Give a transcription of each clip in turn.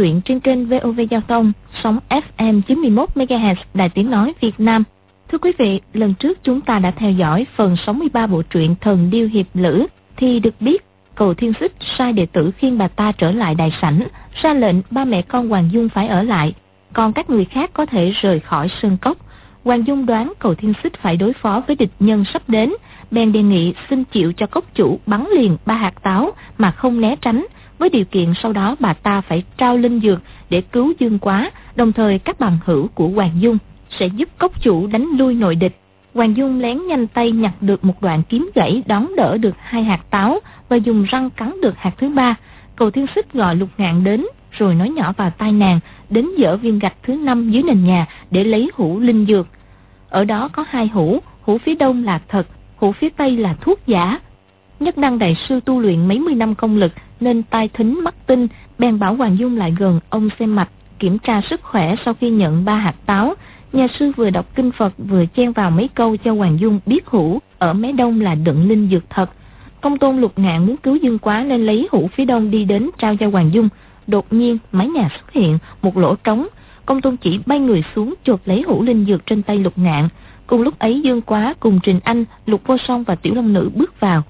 truyện trên kênh VOV Giao thông, sóng FM 91MHz Đài Tiếng Nói Việt Nam. Thưa quý vị, lần trước chúng ta đã theo dõi phần 63 bộ truyện Thần Điêu Hiệp Lữ, thì được biết cầu thiên xích sai đệ tử khiêng bà ta trở lại đại sảnh, ra lệnh ba mẹ con Hoàng Dung phải ở lại, còn các người khác có thể rời khỏi sơn cốc. Hoàng Dung đoán cầu thiên xích phải đối phó với địch nhân sắp đến, bèn đề nghị xin chịu cho cốc chủ bắn liền ba hạt táo mà không né tránh, với điều kiện sau đó bà ta phải trao linh dược để cứu Dương Quá, đồng thời các bằng hữu của Hoàng Dung sẽ giúp cốc chủ đánh lui nội địch. Hoàng Dung lén nhanh tay nhặt được một đoạn kiếm gãy đón đỡ được hai hạt táo và dùng răng cắn được hạt thứ ba. Cầu thiên xích gọi lục ngạn đến rồi nói nhỏ vào tai nàng đến dở viên gạch thứ năm dưới nền nhà để lấy hũ linh dược. Ở đó có hai hũ, hũ phía đông là thật, hũ phía tây là thuốc giả. Nhất đăng đại sư tu luyện mấy mươi năm công lực nên tai thính mắt tinh, bèn bảo Hoàng Dung lại gần ông xem mạch, kiểm tra sức khỏe sau khi nhận ba hạt táo. Nhà sư vừa đọc kinh Phật vừa chen vào mấy câu cho Hoàng Dung biết hủ ở mé đông là đựng linh dược thật. Công tôn lục ngạn muốn cứu Dương quá nên lấy hũ phía đông đi đến trao cho Hoàng Dung. Đột nhiên mái nhà xuất hiện một lỗ trống, công tôn chỉ bay người xuống chộp lấy hũ linh dược trên tay lục ngạn. Cùng lúc ấy Dương Quá cùng Trình Anh, Lục Vô Song và Tiểu Long Nữ bước vào.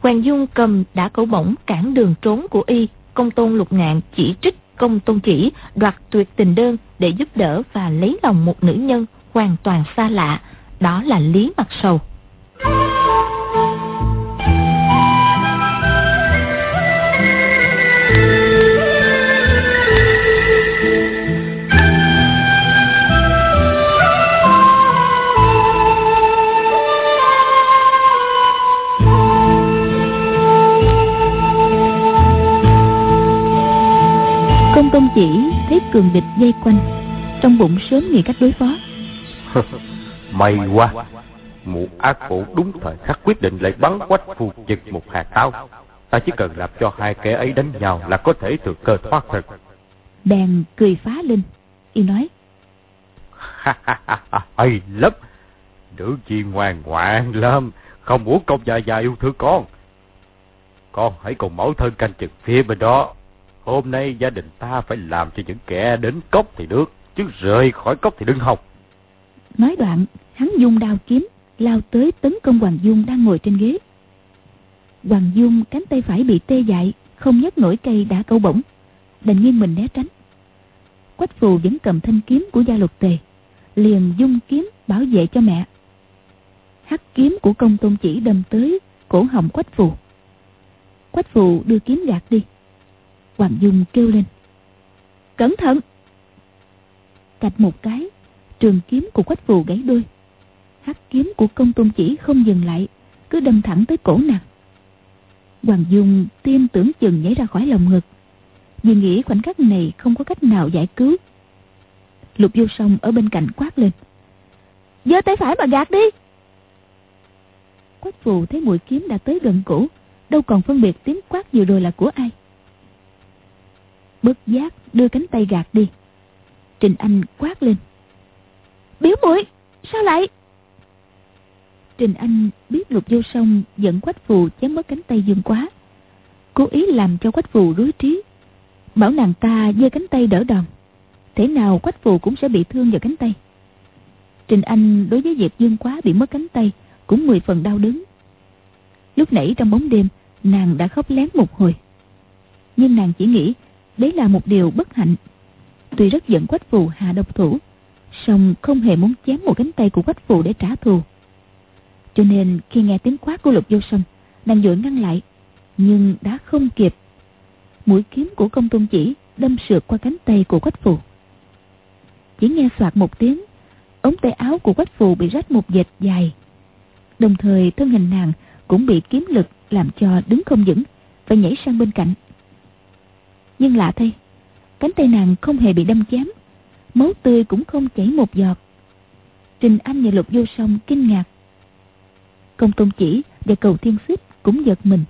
Hoàng Dung cầm đã cẩu bổng cản đường trốn của y, công tôn lục ngạn chỉ trích công tôn chỉ đoạt tuyệt tình đơn để giúp đỡ và lấy lòng một nữ nhân hoàn toàn xa lạ, đó là Lý Mặt Sầu. Tôn chỉ thấy cường địch dây quanh Trong bụng sớm nghĩ cách đối phó. May quá Mụ ác phụ đúng thời khắc quyết định lại bắn quách phù giật một hạt táo. Ta chỉ cần làm cho hai kẻ ấy đánh nhau Là có thể từ cơ thoát thân. Bèn cười phá lên Y nói. Hay lắm. Nữ chi ngoan ngoãn lắm Không muốn công già già yêu thương con. Con hãy cùng mẫu thân canh chừng phía bên đó Hôm nay gia đình ta phải làm cho những kẻ đến cốc thì được, chứ rời khỏi cốc thì đừng học. Nói đoạn, hắn dung đao kiếm, lao tới tấn công Hoàng Dung đang ngồi trên ghế. Hoàng Dung cánh tay phải bị tê dại, không nhấc nổi cây đã câu bổng, đành nghiêng mình né tránh. Quách phù vẫn cầm thanh kiếm của gia luật tề, liền dung kiếm bảo vệ cho mẹ. Hắc kiếm của công tôn chỉ đâm tới cổ họng quách phù. Quách phù đưa kiếm gạt đi. Hoàng Dung kêu lên. Cẩn thận! Cạch một cái, trường kiếm của quách phù gãy đôi. Hắc kiếm của công tôn chỉ không dừng lại, cứ đâm thẳng tới cổ nàng. Hoàng Dung tim tưởng chừng nhảy ra khỏi lòng ngực. Vì nghĩ khoảnh khắc này không có cách nào giải cứu. Lục vô song ở bên cạnh quát lên. giơ tay phải mà gạt đi! Quách phù thấy mũi kiếm đã tới gần cổ, đâu còn phân biệt tiếng quát vừa rồi là của ai bất giác, đưa cánh tay gạt đi. Trình anh quát lên. Biểu muội, sao lại? Trình anh biết lục vô song dẫn quách phù chém mất cánh tay dương quá. Cố ý làm cho quách phù rối trí. Bảo nàng ta giơ cánh tay đỡ đòn. Thế nào quách phù cũng sẽ bị thương vào cánh tay. Trình anh đối với việc dương quá bị mất cánh tay cũng mười phần đau đớn. Lúc nãy trong bóng đêm, nàng đã khóc lén một hồi. Nhưng nàng chỉ nghĩ đấy là một điều bất hạnh. Tuy rất giận quách phù hạ độc thủ, song không hề muốn chém một cánh tay của quách phù để trả thù. Cho nên khi nghe tiếng quát của lục vô sông nàng vội ngăn lại, nhưng đã không kịp. Mũi kiếm của công tôn chỉ đâm sượt qua cánh tay của quách phù. Chỉ nghe soạt một tiếng, ống tay áo của quách phù bị rách một dệt dài. Đồng thời thân hình nàng cũng bị kiếm lực làm cho đứng không vững và nhảy sang bên cạnh nhưng lạ thay cánh tay nàng không hề bị đâm chém máu tươi cũng không chảy một giọt. Trình anh và lục vô song kinh ngạc. Công tôn chỉ và cầu thiên xích cũng giật mình.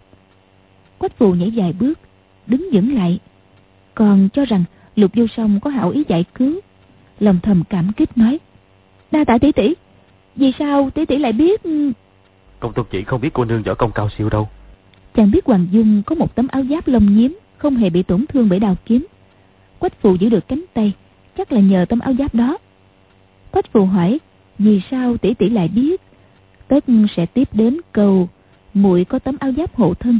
Quách phù nhảy vài bước đứng vững lại còn cho rằng lục vô song có hảo ý giải cứu. Lòng thầm cảm kích nói đa tạ tỷ tỷ vì sao tỷ tỷ lại biết? Công tôn chỉ không biết cô nương võ công cao siêu đâu. Chàng biết hoàng dung có một tấm áo giáp lông nhiếm không hề bị tổn thương bởi đào kiếm. Quách phù giữ được cánh tay, chắc là nhờ tấm áo giáp đó. Quách phù hỏi, vì sao tỷ tỷ lại biết? Tất sẽ tiếp đến câu, muội có tấm áo giáp hộ thân.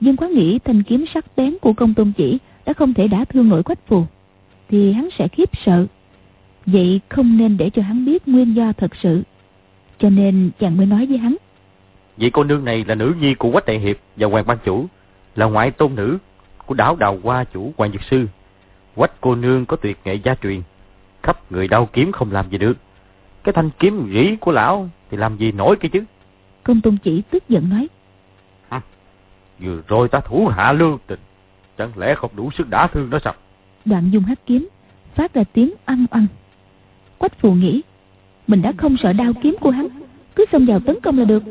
Dương quá nghĩ thanh kiếm sắc bén của công tôn chỉ đã không thể đả thương nổi quách phù, thì hắn sẽ khiếp sợ. Vậy không nên để cho hắn biết nguyên do thật sự. Cho nên chàng mới nói với hắn. Vị cô nương này là nữ nhi của Quách Đại Hiệp và Hoàng Ban Chủ, là ngoại tôn nữ của đảo đào hoa chủ Hoàng Dược Sư. Quách cô nương có tuyệt nghệ gia truyền, khắp người đau kiếm không làm gì được. Cái thanh kiếm rỉ của lão thì làm gì nổi cái chứ. Công tôn chỉ tức giận nói. À, vừa rồi ta thủ hạ lưu tình, chẳng lẽ không đủ sức đả thương nó sao? Đoạn dùng hát kiếm, phát ra tiếng ăn ăn. Quách phù nghĩ, mình đã không sợ đao kiếm của hắn, cứ xông vào tấn công là được.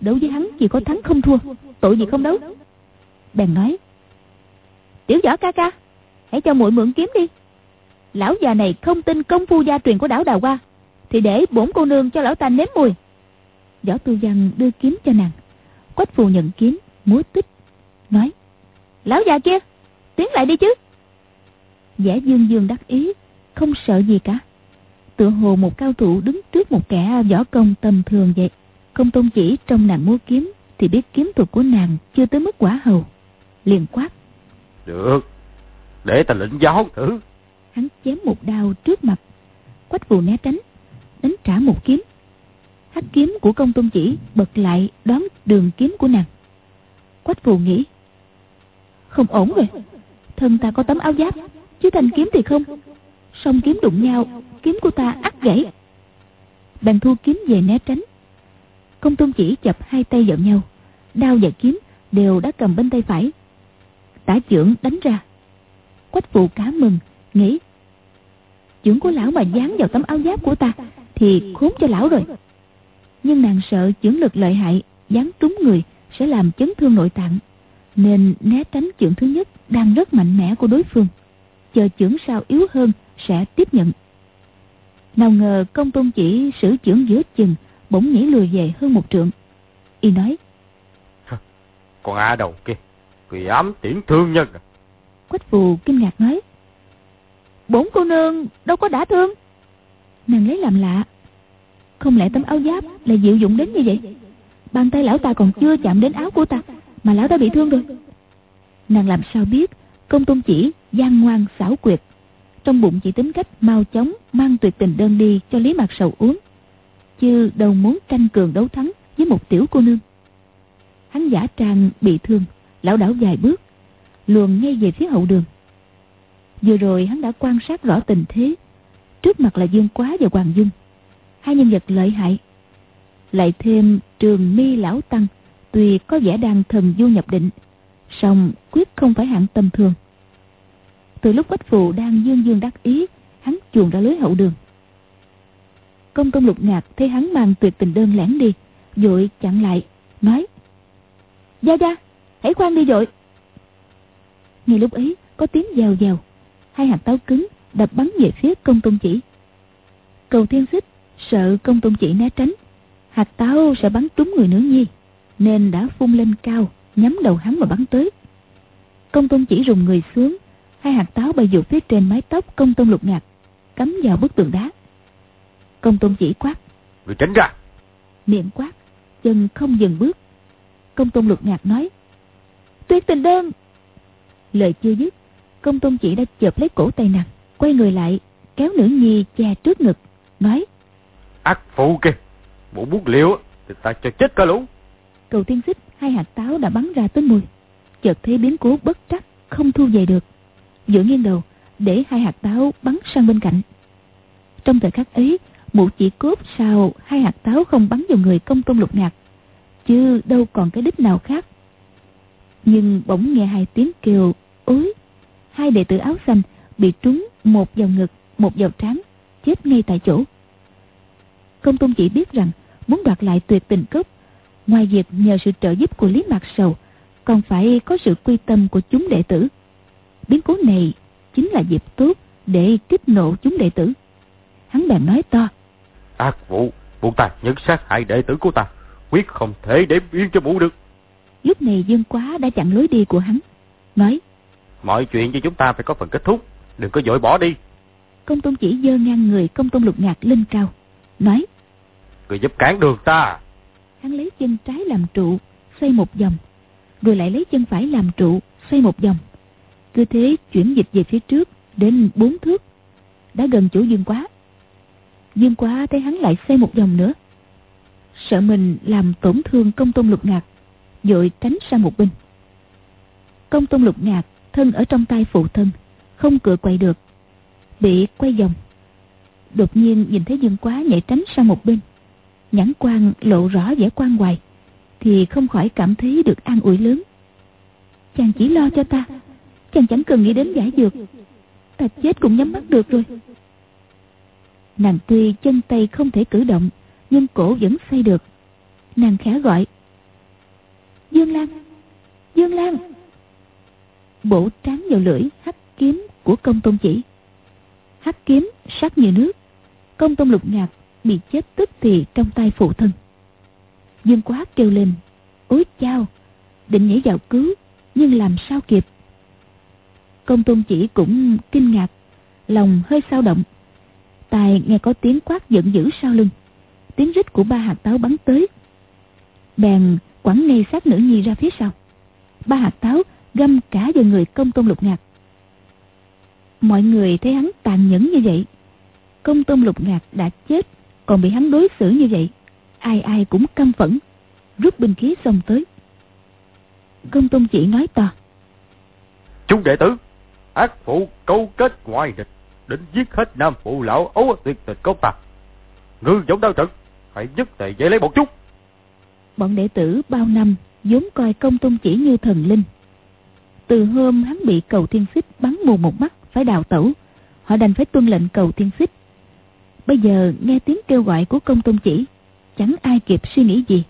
Đấu với hắn chỉ có thắng không thua, tội gì không đấu. Bèn nói, tiểu võ ca ca, hãy cho muội mượn kiếm đi. Lão già này không tin công phu gia truyền của đảo Đào Hoa, thì để bổn cô nương cho lão ta nếm mùi. Võ tu văn đưa kiếm cho nàng. Quách phù nhận kiếm, múa tích, nói, lão già kia, tiến lại đi chứ. Giả dương dương đắc ý, không sợ gì cả. Tựa hồ một cao thủ đứng trước một kẻ võ công tầm thường vậy. Công tôn chỉ trong nàng múa kiếm thì biết kiếm thuật của nàng chưa tới mức quả hầu. Liền quát. Được, để ta lĩnh giáo thử. Hắn chém một đao trước mặt. Quách phù né tránh, đánh trả một kiếm. Hắc kiếm của công tôn chỉ bật lại đón đường kiếm của nàng. Quách phù nghĩ. Không ổn rồi. Thân ta có tấm áo giáp, chứ thanh kiếm thì không. Song kiếm đụng nhau, kiếm của ta ắt gãy. Bàn thu kiếm về né tránh. Công tôn chỉ chập hai tay vào nhau. Đao và kiếm đều đã cầm bên tay phải. Tả trưởng đánh ra. Quách phụ cá mừng, nghĩ. Trưởng của lão mà dán vào tấm áo giáp của ta, thì khốn cho lão rồi. Nhưng nàng sợ trưởng lực lợi hại, dán trúng người sẽ làm chấn thương nội tạng. Nên né tránh trưởng thứ nhất đang rất mạnh mẽ của đối phương. Chờ trưởng sau yếu hơn sẽ tiếp nhận. Nào ngờ công tôn chỉ sử trưởng giữa chừng bỗng nhảy lùi về hơn một trượng. Y nói. Con A đầu kia, thì ám tiễn thương nhân. Quách phù kinh ngạc nói. Bốn cô nương đâu có đã thương. Nàng lấy làm lạ. Không lẽ tấm áo giáp là diệu dụng đến như vậy? Bàn tay lão ta còn chưa chạm đến áo của ta, mà lão đã bị thương rồi. Nàng làm sao biết công tôn chỉ gian ngoan xảo quyệt trong bụng chỉ tính cách mau chóng mang tuyệt tình đơn đi cho Lý Mạc Sầu uống. Chứ đâu muốn tranh cường đấu thắng với một tiểu cô nương. Hắn giả trang bị thương, lão đảo vài bước, luồn ngay về phía hậu đường. Vừa rồi hắn đã quan sát rõ tình thế. Trước mặt là Dương Quá và Hoàng Dung. Hai nhân vật lợi hại. Lại thêm trường mi lão tăng, tuy có vẻ đang thần du nhập định, song quyết không phải hạng tầm thường. Từ lúc Quách Phù đang dương dương đắc ý, hắn chuồn ra lưới hậu đường. Công tôn lục ngạc thấy hắn mang tuyệt tình đơn lẻn đi, vội chặn lại, nói. Gia Gia, hãy khoan đi vội. Ngay lúc ấy, có tiếng dèo dèo, hai hạt táo cứng đập bắn về phía công tôn chỉ. Cầu thiên xích sợ công tôn chỉ né tránh, hạt táo sẽ bắn trúng người nữ nhi, nên đã phun lên cao, nhắm đầu hắn mà bắn tới. Công tôn chỉ rùng người xuống, hai hạt táo bay vụt phía trên mái tóc công tôn lục ngạc cắm vào bức tường đá. Công tôn chỉ quát. Người tránh ra. Miệng quát chân không dừng bước. Công tôn lục ngạc nói tuyệt tình đơn. Lời chưa dứt công tôn chỉ đã chợp lấy cổ tay nàng quay người lại kéo nữ nhi che trước ngực nói ác phụ kia bộ bút liệu thì ta cho chết cả lũ cầu tiên xích hai hạt táo đã bắn ra tới mùi chợt thấy biến cố bất trắc không thu về được. Dựa nghiêng đầu để hai hạt táo bắn sang bên cạnh. Trong thời khắc ấy mụ chỉ cốt sao hai hạt táo không bắn vào người công tôn lục ngạc chứ đâu còn cái đích nào khác nhưng bỗng nghe hai tiếng kêu ối hai đệ tử áo xanh bị trúng một vào ngực, một vào trán, chết ngay tại chỗ. Công tôn chỉ biết rằng muốn đoạt lại tuyệt tình cốc, ngoài việc nhờ sự trợ giúp của lý mạc sầu, còn phải có sự quy tâm của chúng đệ tử. Biến cố này chính là dịp tốt để kích nộ chúng đệ tử. Hắn bèn nói to, ác vụ vụ ta nhận sát hại đệ tử của ta, quyết không thể để yên cho mụ được lúc này dương quá đã chặn lối đi của hắn nói. Mọi chuyện cho chúng ta phải có phần kết thúc, đừng có dội bỏ đi. Công tôn chỉ dơ ngang người công tôn lục ngạc lên cao, nói. Người giúp cản đường ta. Hắn lấy chân trái làm trụ, xoay một vòng, rồi lại lấy chân phải làm trụ, xoay một vòng. Cứ thế chuyển dịch về phía trước, đến bốn thước. Đã gần chỗ dương quá. Dương quá thấy hắn lại xoay một vòng nữa. Sợ mình làm tổn thương công tôn lục ngạc, dội tránh sang một bên. Công tôn lục ngạc thân ở trong tay phụ thân, không cựa quậy được, bị quay vòng. Đột nhiên nhìn thấy Dương Quá nhảy tránh sang một bên, nhãn quan lộ rõ vẻ quan hoài, thì không khỏi cảm thấy được an ủi lớn. Chàng chỉ lo cho ta, chàng chẳng cần nghĩ đến giải dược, ta chết cũng nhắm mắt được rồi. Nàng tuy chân tay không thể cử động, nhưng cổ vẫn xoay được. Nàng khẽ gọi. Dương Lan! Dương Lan! Bổ tráng vào lưỡi hắc kiếm của công tôn chỉ. Hắc kiếm sắc như nước. Công tôn lục ngạc bị chết tức thì trong tay phụ thân. Dương quá kêu lên. Ôi chao! Định nhảy vào cứu, nhưng làm sao kịp. Công tôn chỉ cũng kinh ngạc, lòng hơi sao động. Tài nghe có tiếng quát giận dữ sau lưng. Tiếng rít của ba hạt táo bắn tới. Bèn quẳng ngay sát nữ nhi ra phía sau. Ba hạt táo găm cả vào người công tôn lục ngạc. Mọi người thấy hắn tàn nhẫn như vậy. Công tôn lục ngạc đã chết, còn bị hắn đối xử như vậy. Ai ai cũng căm phẫn, rút binh khí xông tới. Công tôn chỉ nói to. Chúng đệ tử, ác phụ câu kết ngoại địch, đến giết hết nam phụ lão ấu tuyệt tịch công ta. Ngư giống đau trận, hãy nhất tề dễ lấy một chút. Bọn đệ tử bao năm vốn coi công tôn chỉ như thần linh. Từ hôm hắn bị cầu thiên xích bắn mù một mắt phải đào tẩu, họ đành phải tuân lệnh cầu thiên xích. Bây giờ nghe tiếng kêu gọi của công tôn chỉ, chẳng ai kịp suy nghĩ gì.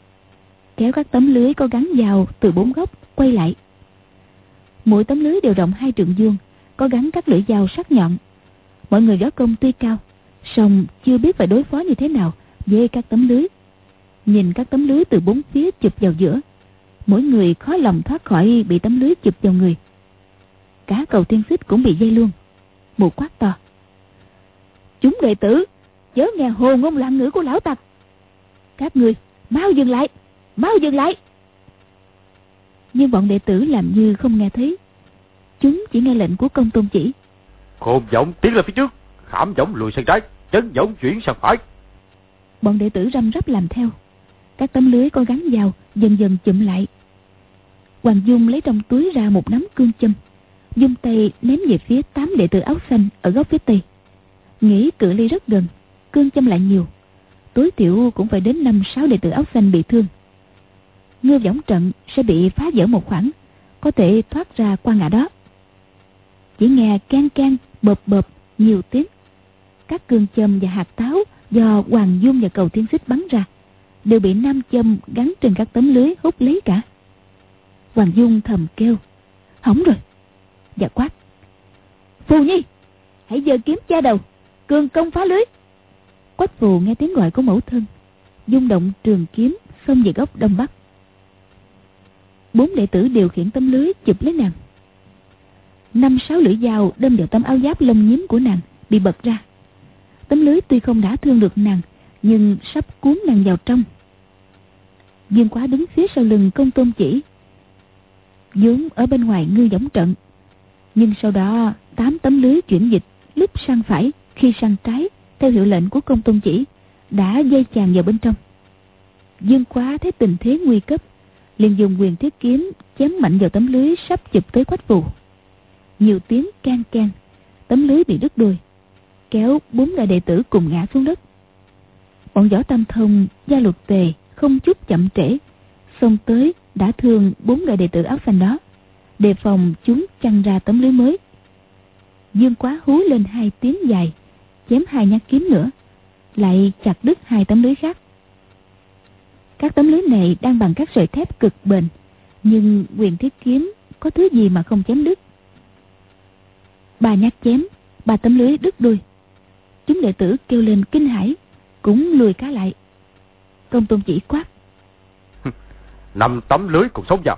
Kéo các tấm lưới có gắn vào từ bốn góc quay lại. Mỗi tấm lưới đều rộng hai trượng vuông, có gắn các lưỡi dao sắc nhọn. Mọi người gió công tuy cao, song chưa biết phải đối phó như thế nào với các tấm lưới nhìn các tấm lưới từ bốn phía chụp vào giữa mỗi người khó lòng thoát khỏi bị tấm lưới chụp vào người. Cả cầu tiên xích cũng bị dây luôn. Một quát to. Chúng đệ tử chớ nghe hồ ngôn loạn ngữ của lão tặc. Các người mau dừng lại mau dừng lại. Nhưng bọn đệ tử làm như không nghe thấy. Chúng chỉ nghe lệnh của công tôn chỉ. Khôn giọng tiến lên phía trước khảm giọng lùi sang trái chấn giọng chuyển sang phải. Bọn đệ tử răm rắp làm theo các tấm lưới có gắn vào, dần dần chụm lại. Hoàng dung lấy trong túi ra một nắm cương châm. Dung tay ném về phía tám đệ tử áo xanh ở góc phía tây. Nghĩ cự ly rất gần, cương châm lại nhiều. Tối thiểu cũng phải đến năm sáu đệ tử áo xanh bị thương. Ngư võng trận sẽ bị phá vỡ một khoảng, có thể thoát ra qua ngã đó. Chỉ nghe can can bợp bợp nhiều tiếng. Các cương châm và hạt táo do hoàng dung và cầu thiên xích bắn ra đều bị nam châm gắn trên các tấm lưới hút lấy cả. Hoàng dung thầm kêu, hỏng rồi. Và quát, phù nhi, hãy giờ kiếm cha đầu, cường công phá lưới. Quách phù nghe tiếng gọi của mẫu thân dung động trường kiếm xông về góc đông bắc. Bốn đệ tử điều khiển tấm lưới chụp lấy nàng. Năm sáu lưỡi dao đâm vào tấm áo giáp lông nhím của nàng bị bật ra. Tấm lưới tuy không đã thương được nàng, nhưng sắp cuốn nàng vào trong dương quá đứng phía sau lưng công tôn chỉ. Vốn ở bên ngoài ngư giống trận. Nhưng sau đó, tám tấm lưới chuyển dịch lúc sang phải, khi sang trái, theo hiệu lệnh của công tôn chỉ, đã dây chàng vào bên trong. Dương quá thấy tình thế nguy cấp, liền dùng quyền thiết kiếm chém mạnh vào tấm lưới sắp chụp tới quách phù. Nhiều tiếng can can, tấm lưới bị đứt đôi, kéo bốn đại đệ tử cùng ngã xuống đất. Bọn võ tam thông, gia luật tề không chút chậm trễ. Xông tới, đã thương bốn đại đệ tử áo xanh đó. Đề phòng chúng chăn ra tấm lưới mới. Dương quá hú lên hai tiếng dài, chém hai nhát kiếm nữa, lại chặt đứt hai tấm lưới khác. Các tấm lưới này đang bằng các sợi thép cực bền, nhưng quyền thiết kiếm có thứ gì mà không chém đứt? Ba nhát chém, ba tấm lưới đứt đuôi. Chúng đệ tử kêu lên kinh hãi, cũng lùi cá lại công tôn chỉ quát năm tấm lưới cùng sống vào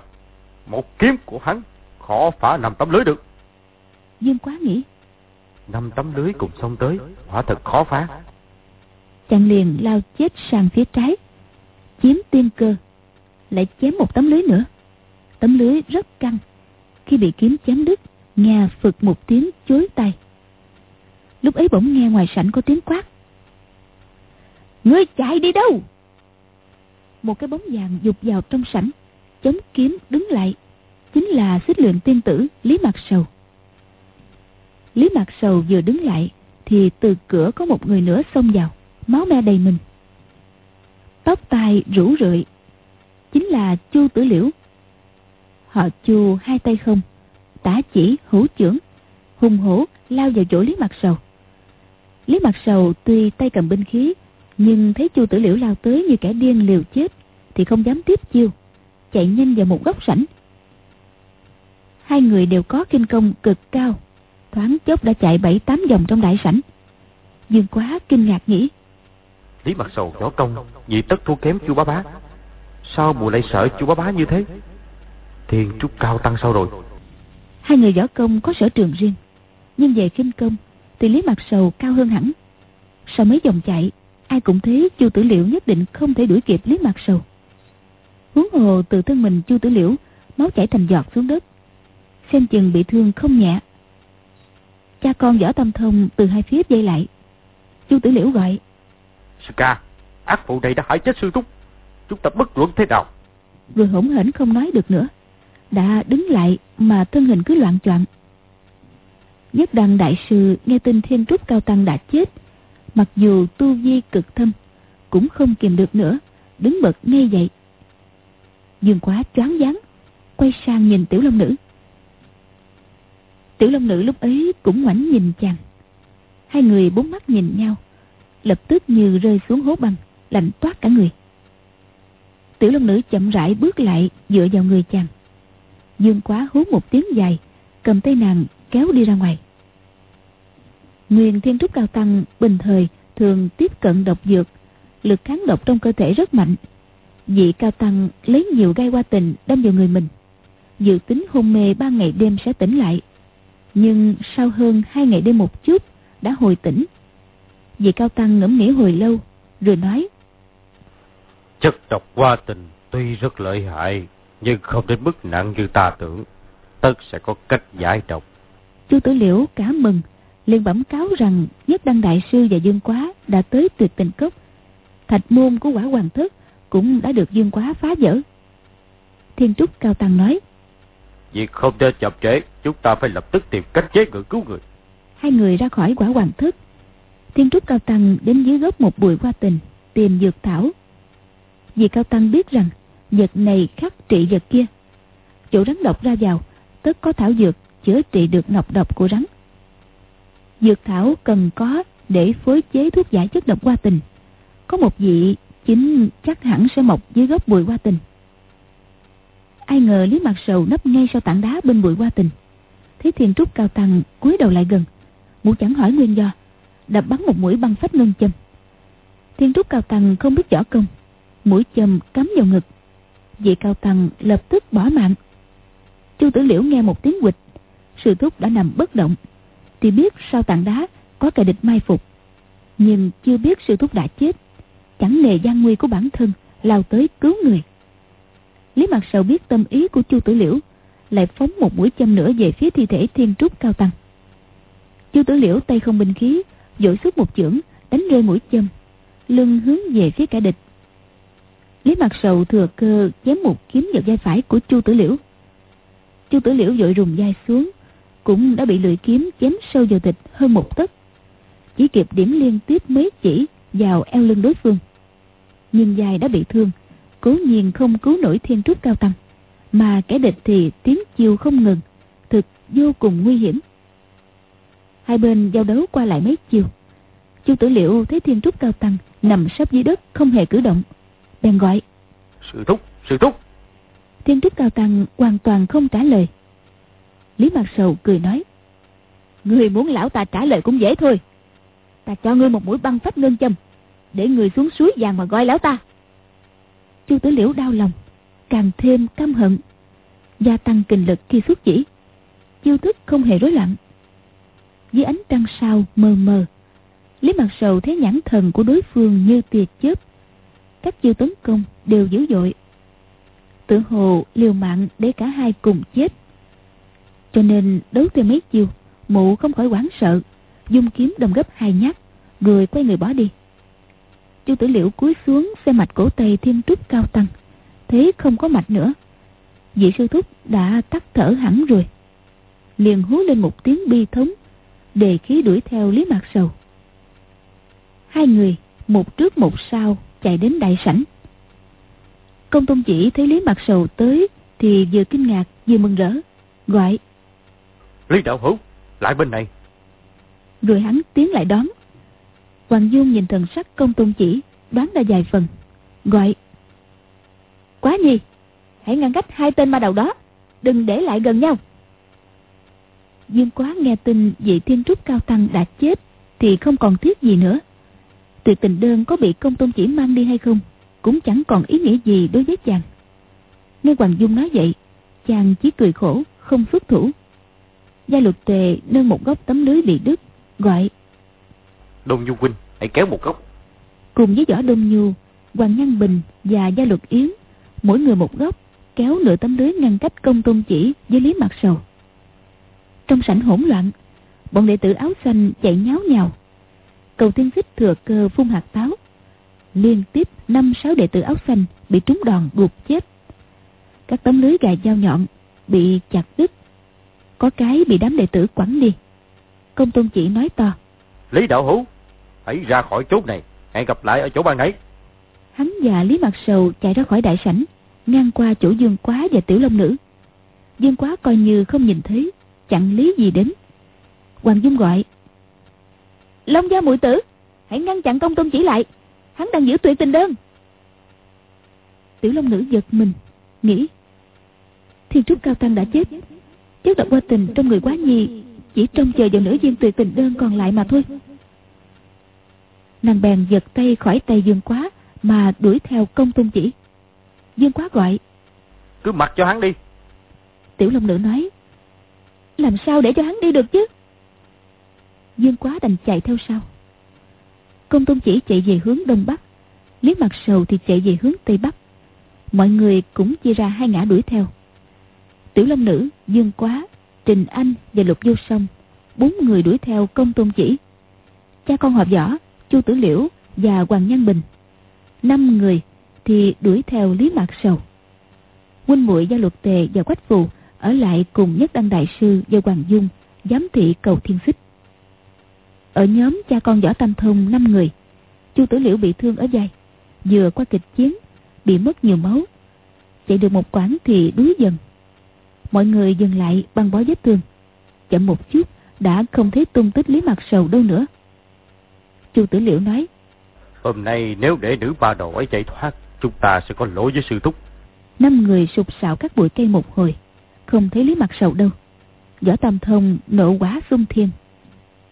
một kiếm của hắn khó phá năm tấm lưới được. Dương quá nghĩ. Năm tấm lưới cùng xông tới, quả thật khó phá. Chàng liền lao chết sang phía trái, chiếm tiên cơ, lại chém một tấm lưới nữa. Tấm lưới rất căng, khi bị kiếm chém đứt, nghe phực một tiếng chối tay. Lúc ấy bỗng nghe ngoài sảnh có tiếng quát. Ngươi chạy đi đâu? Một cái bóng vàng dục vào trong sảnh, chống kiếm đứng lại. Chính là xích luyện tiên tử Lý Mạc Sầu. Lý Mạc Sầu vừa đứng lại, thì từ cửa có một người nữa xông vào, máu me đầy mình. Tóc tai rủ rượi, chính là Chu Tử Liễu. Họ Chu hai tay không, tả chỉ hữu trưởng, hùng hổ lao vào chỗ Lý mặt Sầu. Lý Mặt Sầu tuy tay cầm binh khí, nhưng thấy Chu Tử Liễu lao tới như kẻ điên liều chết, thì không dám tiếp chiêu, chạy nhanh vào một góc sảnh. Hai người đều có kinh công cực cao, thoáng chốc đã chạy bảy tám vòng trong đại sảnh. Dương quá kinh ngạc nghĩ. Lý Mặt Sầu võ công, nhị tất thua kém Chu Bá Bá. Sao mùa lại sợ Chu Bá Bá như thế? Thiên trúc cao tăng sao rồi? Hai người võ công có sở trường riêng, nhưng về kinh công thì Lý Mặt Sầu cao hơn hẳn. Sau mấy vòng chạy, ai cũng thấy Chu Tử Liễu nhất định không thể đuổi kịp Lý Mặt Sầu. Huống hồ từ thân mình Chu Tử Liễu, máu chảy thành giọt xuống đất. Xem chừng bị thương không nhẹ. Cha con võ tâm thông từ hai phía dây lại. Chu Tử Liễu gọi. Sư ca, ác phụ này đã hại chết sư thúc. Chúng ta bất luận thế nào. Rồi hỗn hển không nói được nữa. Đã đứng lại mà thân hình cứ loạn choạng Nhất đăng đại sư nghe tin thiên trúc cao tăng đã chết Mặc dù tu vi cực thâm, Cũng không kìm được nữa, Đứng bật ngay dậy Dương quá choáng váng, Quay sang nhìn tiểu long nữ. Tiểu long nữ lúc ấy cũng ngoảnh nhìn chàng. Hai người bốn mắt nhìn nhau, Lập tức như rơi xuống hố băng, Lạnh toát cả người. Tiểu long nữ chậm rãi bước lại Dựa vào người chàng. Dương quá hú một tiếng dài, Cầm tay nàng kéo đi ra ngoài. Nguyên thiên trúc cao tăng bình thời thường tiếp cận độc dược, lực kháng độc trong cơ thể rất mạnh. Vị cao tăng lấy nhiều gai qua tình đâm vào người mình. Dự tính hôn mê ba ngày đêm sẽ tỉnh lại. Nhưng sau hơn hai ngày đêm một chút đã hồi tỉnh. Vị cao tăng ngẫm nghĩ hồi lâu rồi nói. Chất độc qua tình tuy rất lợi hại nhưng không đến mức nặng như ta tưởng. Tất sẽ có cách giải độc. Chu tử liễu cả mừng liền bẩm cáo rằng nhất đăng đại sư và dương quá đã tới tuyệt tình cốc. Thạch môn của quả hoàng thất cũng đã được dương quá phá vỡ. Thiên trúc cao tăng nói việc không nên chậm trễ chúng ta phải lập tức tìm cách chế ngự cứu người. Hai người ra khỏi quả hoàng thất. Thiên trúc cao tăng đến dưới gốc một bụi hoa tình tìm dược thảo. Vì cao tăng biết rằng vật này khắc trị vật kia. Chỗ rắn độc ra vào tất có thảo dược chữa trị được nọc độc của rắn Dược thảo cần có để phối chế thuốc giải chất độc hoa tình. Có một vị chính chắc hẳn sẽ mọc dưới gốc bụi hoa tình. Ai ngờ Lý Mặt Sầu nấp ngay sau tảng đá bên bụi hoa tình. Thấy thiền trúc cao tăng cúi đầu lại gần. Mũ chẳng hỏi nguyên do. Đập bắn một mũi băng phách ngân châm. Thiên trúc cao tăng không biết võ công. Mũi châm cắm vào ngực. Vị cao tăng lập tức bỏ mạng. Chu tử liễu nghe một tiếng quịch. Sư thúc đã nằm bất động thì biết sau tảng đá có kẻ địch mai phục. Nhưng chưa biết sư thúc đã chết. Chẳng nề gian nguy của bản thân, lao tới cứu người. Lý mặt sầu biết tâm ý của chu tử liễu, lại phóng một mũi châm nữa về phía thi thể thiên trúc cao tăng. Chu tử liễu tay không binh khí dội xuất một chưởng, đánh rơi mũi châm, lưng hướng về phía kẻ địch. Lý mặt sầu thừa cơ chém một kiếm vào vai phải của chu tử liễu. Chu tử liễu dội rùng vai xuống cũng đã bị lưỡi kiếm chém sâu vào thịt hơn một tấc. Chỉ kịp điểm liên tiếp mấy chỉ vào eo lưng đối phương. Nhưng dài đã bị thương cố nhiên không cứu nổi thiên trúc cao tăng. Mà kẻ địch thì tiến chiêu không ngừng thực vô cùng nguy hiểm. Hai bên giao đấu qua lại mấy chiều chu tử liệu thấy thiên trúc cao tăng nằm sấp dưới đất không hề cử động bèn gọi. Sự thúc sự thúc. Thiên trúc cao tăng hoàn toàn không trả lời Lý Mạc Sầu cười nói. Người muốn lão ta trả lời cũng dễ thôi. Ta cho ngươi một mũi băng phách ngân châm. Để người xuống suối vàng mà gọi lão ta. Chu Tử Liễu đau lòng. Càng thêm căm hận. Gia tăng kinh lực khi xuất chỉ. chiêu thức không hề rối loạn dưới ánh trăng sao mờ mờ, lý Mạc sầu thấy nhãn thần của đối phương như tia chớp các chiêu tấn công đều dữ dội tự hồ liều mạng để cả hai cùng chết cho nên đấu thêm mấy chiêu, mụ không khỏi hoảng sợ dung kiếm đồng gấp hai nhát, rồi quay người bỏ đi. Chu tử liễu cúi xuống xem mạch cổ tay thêm trúc cao tăng, thế không có mạch nữa. Vị sư thúc đã tắt thở hẳn rồi. Liền hú lên một tiếng bi thống, đề khí đuổi theo lý mạc sầu. Hai người, một trước một sau, chạy đến đại sảnh. Công tôn chỉ thấy lý mạc sầu tới thì vừa kinh ngạc vừa mừng rỡ, gọi lý đạo hữu, lại bên này. Rồi hắn tiến lại đón. Hoàng dung nhìn thần sắc công tôn chỉ, đoán ra vài phần. Gọi, quá nhi, hãy ngăn cách hai tên ma đầu đó, đừng để lại gần nhau. Dương quá nghe tin vị thiên trúc cao tăng đã chết thì không còn thiết gì nữa. Từ tình đơn có bị công tôn chỉ mang đi hay không cũng chẳng còn ý nghĩa gì đối với chàng. Nghe hoàng dung nói vậy, chàng chỉ cười khổ, không xuất thủ gia luật tề nâng một góc tấm lưới bị đứt gọi đông nhu huynh hãy kéo một góc. Cùng với võ đông nhu hoàng nhân bình và gia luật yến mỗi người một góc kéo nửa tấm lưới ngăn cách công tôn chỉ với lý mặt sầu. Trong sảnh hỗn loạn bọn đệ tử áo xanh chạy nháo nhào. Cầu tiên xích thừa cơ phun hạt táo. Liên tiếp năm sáu đệ tử áo xanh bị trúng đòn gục chết. Các tấm lưới gài dao nhọn bị chặt đứt có cái bị đám đệ tử quẳng đi. Công tôn chỉ nói to. Lý đạo hữu hãy ra khỏi chốt này hẹn gặp lại ở chỗ ban nãy. Hắn và lý mặt sầu chạy ra khỏi đại sảnh ngang qua chỗ dương quá và tiểu long nữ. Dương quá coi như không nhìn thấy chẳng lý gì đến. Hoàng dung gọi long gia muội tử hãy ngăn chặn công tôn chỉ lại hắn đang giữ tuyệt tình đơn. Tiểu long nữ giật mình nghĩ thiên trúc cao tăng đã chết chắc là qua tình trong người quá nhi chỉ trông chờ vào nữ viên tuyệt tình đơn còn lại mà thôi. Nàng bèn giật tay khỏi tay dương quá mà đuổi theo công tôn chỉ. Dương quá gọi cứ mặc cho hắn đi. Tiểu long nữ nói làm sao để cho hắn đi được chứ? Dương quá đành chạy theo sau. Công tôn chỉ chạy về hướng đông bắc lý mặt sầu thì chạy về hướng tây bắc. Mọi người cũng chia ra hai ngã đuổi theo tiểu long nữ, dương quá, trình anh và lục vô sông bốn người đuổi theo công tôn chỉ. Cha con họ võ, chu tử liễu và hoàng nhân bình. Năm người thì đuổi theo lý mạc sầu. Huynh muội gia luật tề và quách phù ở lại cùng nhất đăng đại sư và hoàng dung, giám thị cầu thiên xích. Ở nhóm cha con võ tam thông năm người, chu tử liễu bị thương ở vai, vừa qua kịch chiến, bị mất nhiều máu. Chạy được một quãng thì đuối dần mọi người dừng lại băng bó vết thương. Chậm một chút đã không thấy tung tích lý mặt sầu đâu nữa. Chu tử liễu nói hôm nay nếu để nữ ba đầu ấy chạy thoát chúng ta sẽ có lỗi với sư thúc. Năm người sụp sạo các bụi cây một hồi không thấy lý mặt sầu đâu. Võ tam thông nộ quá xung thiên.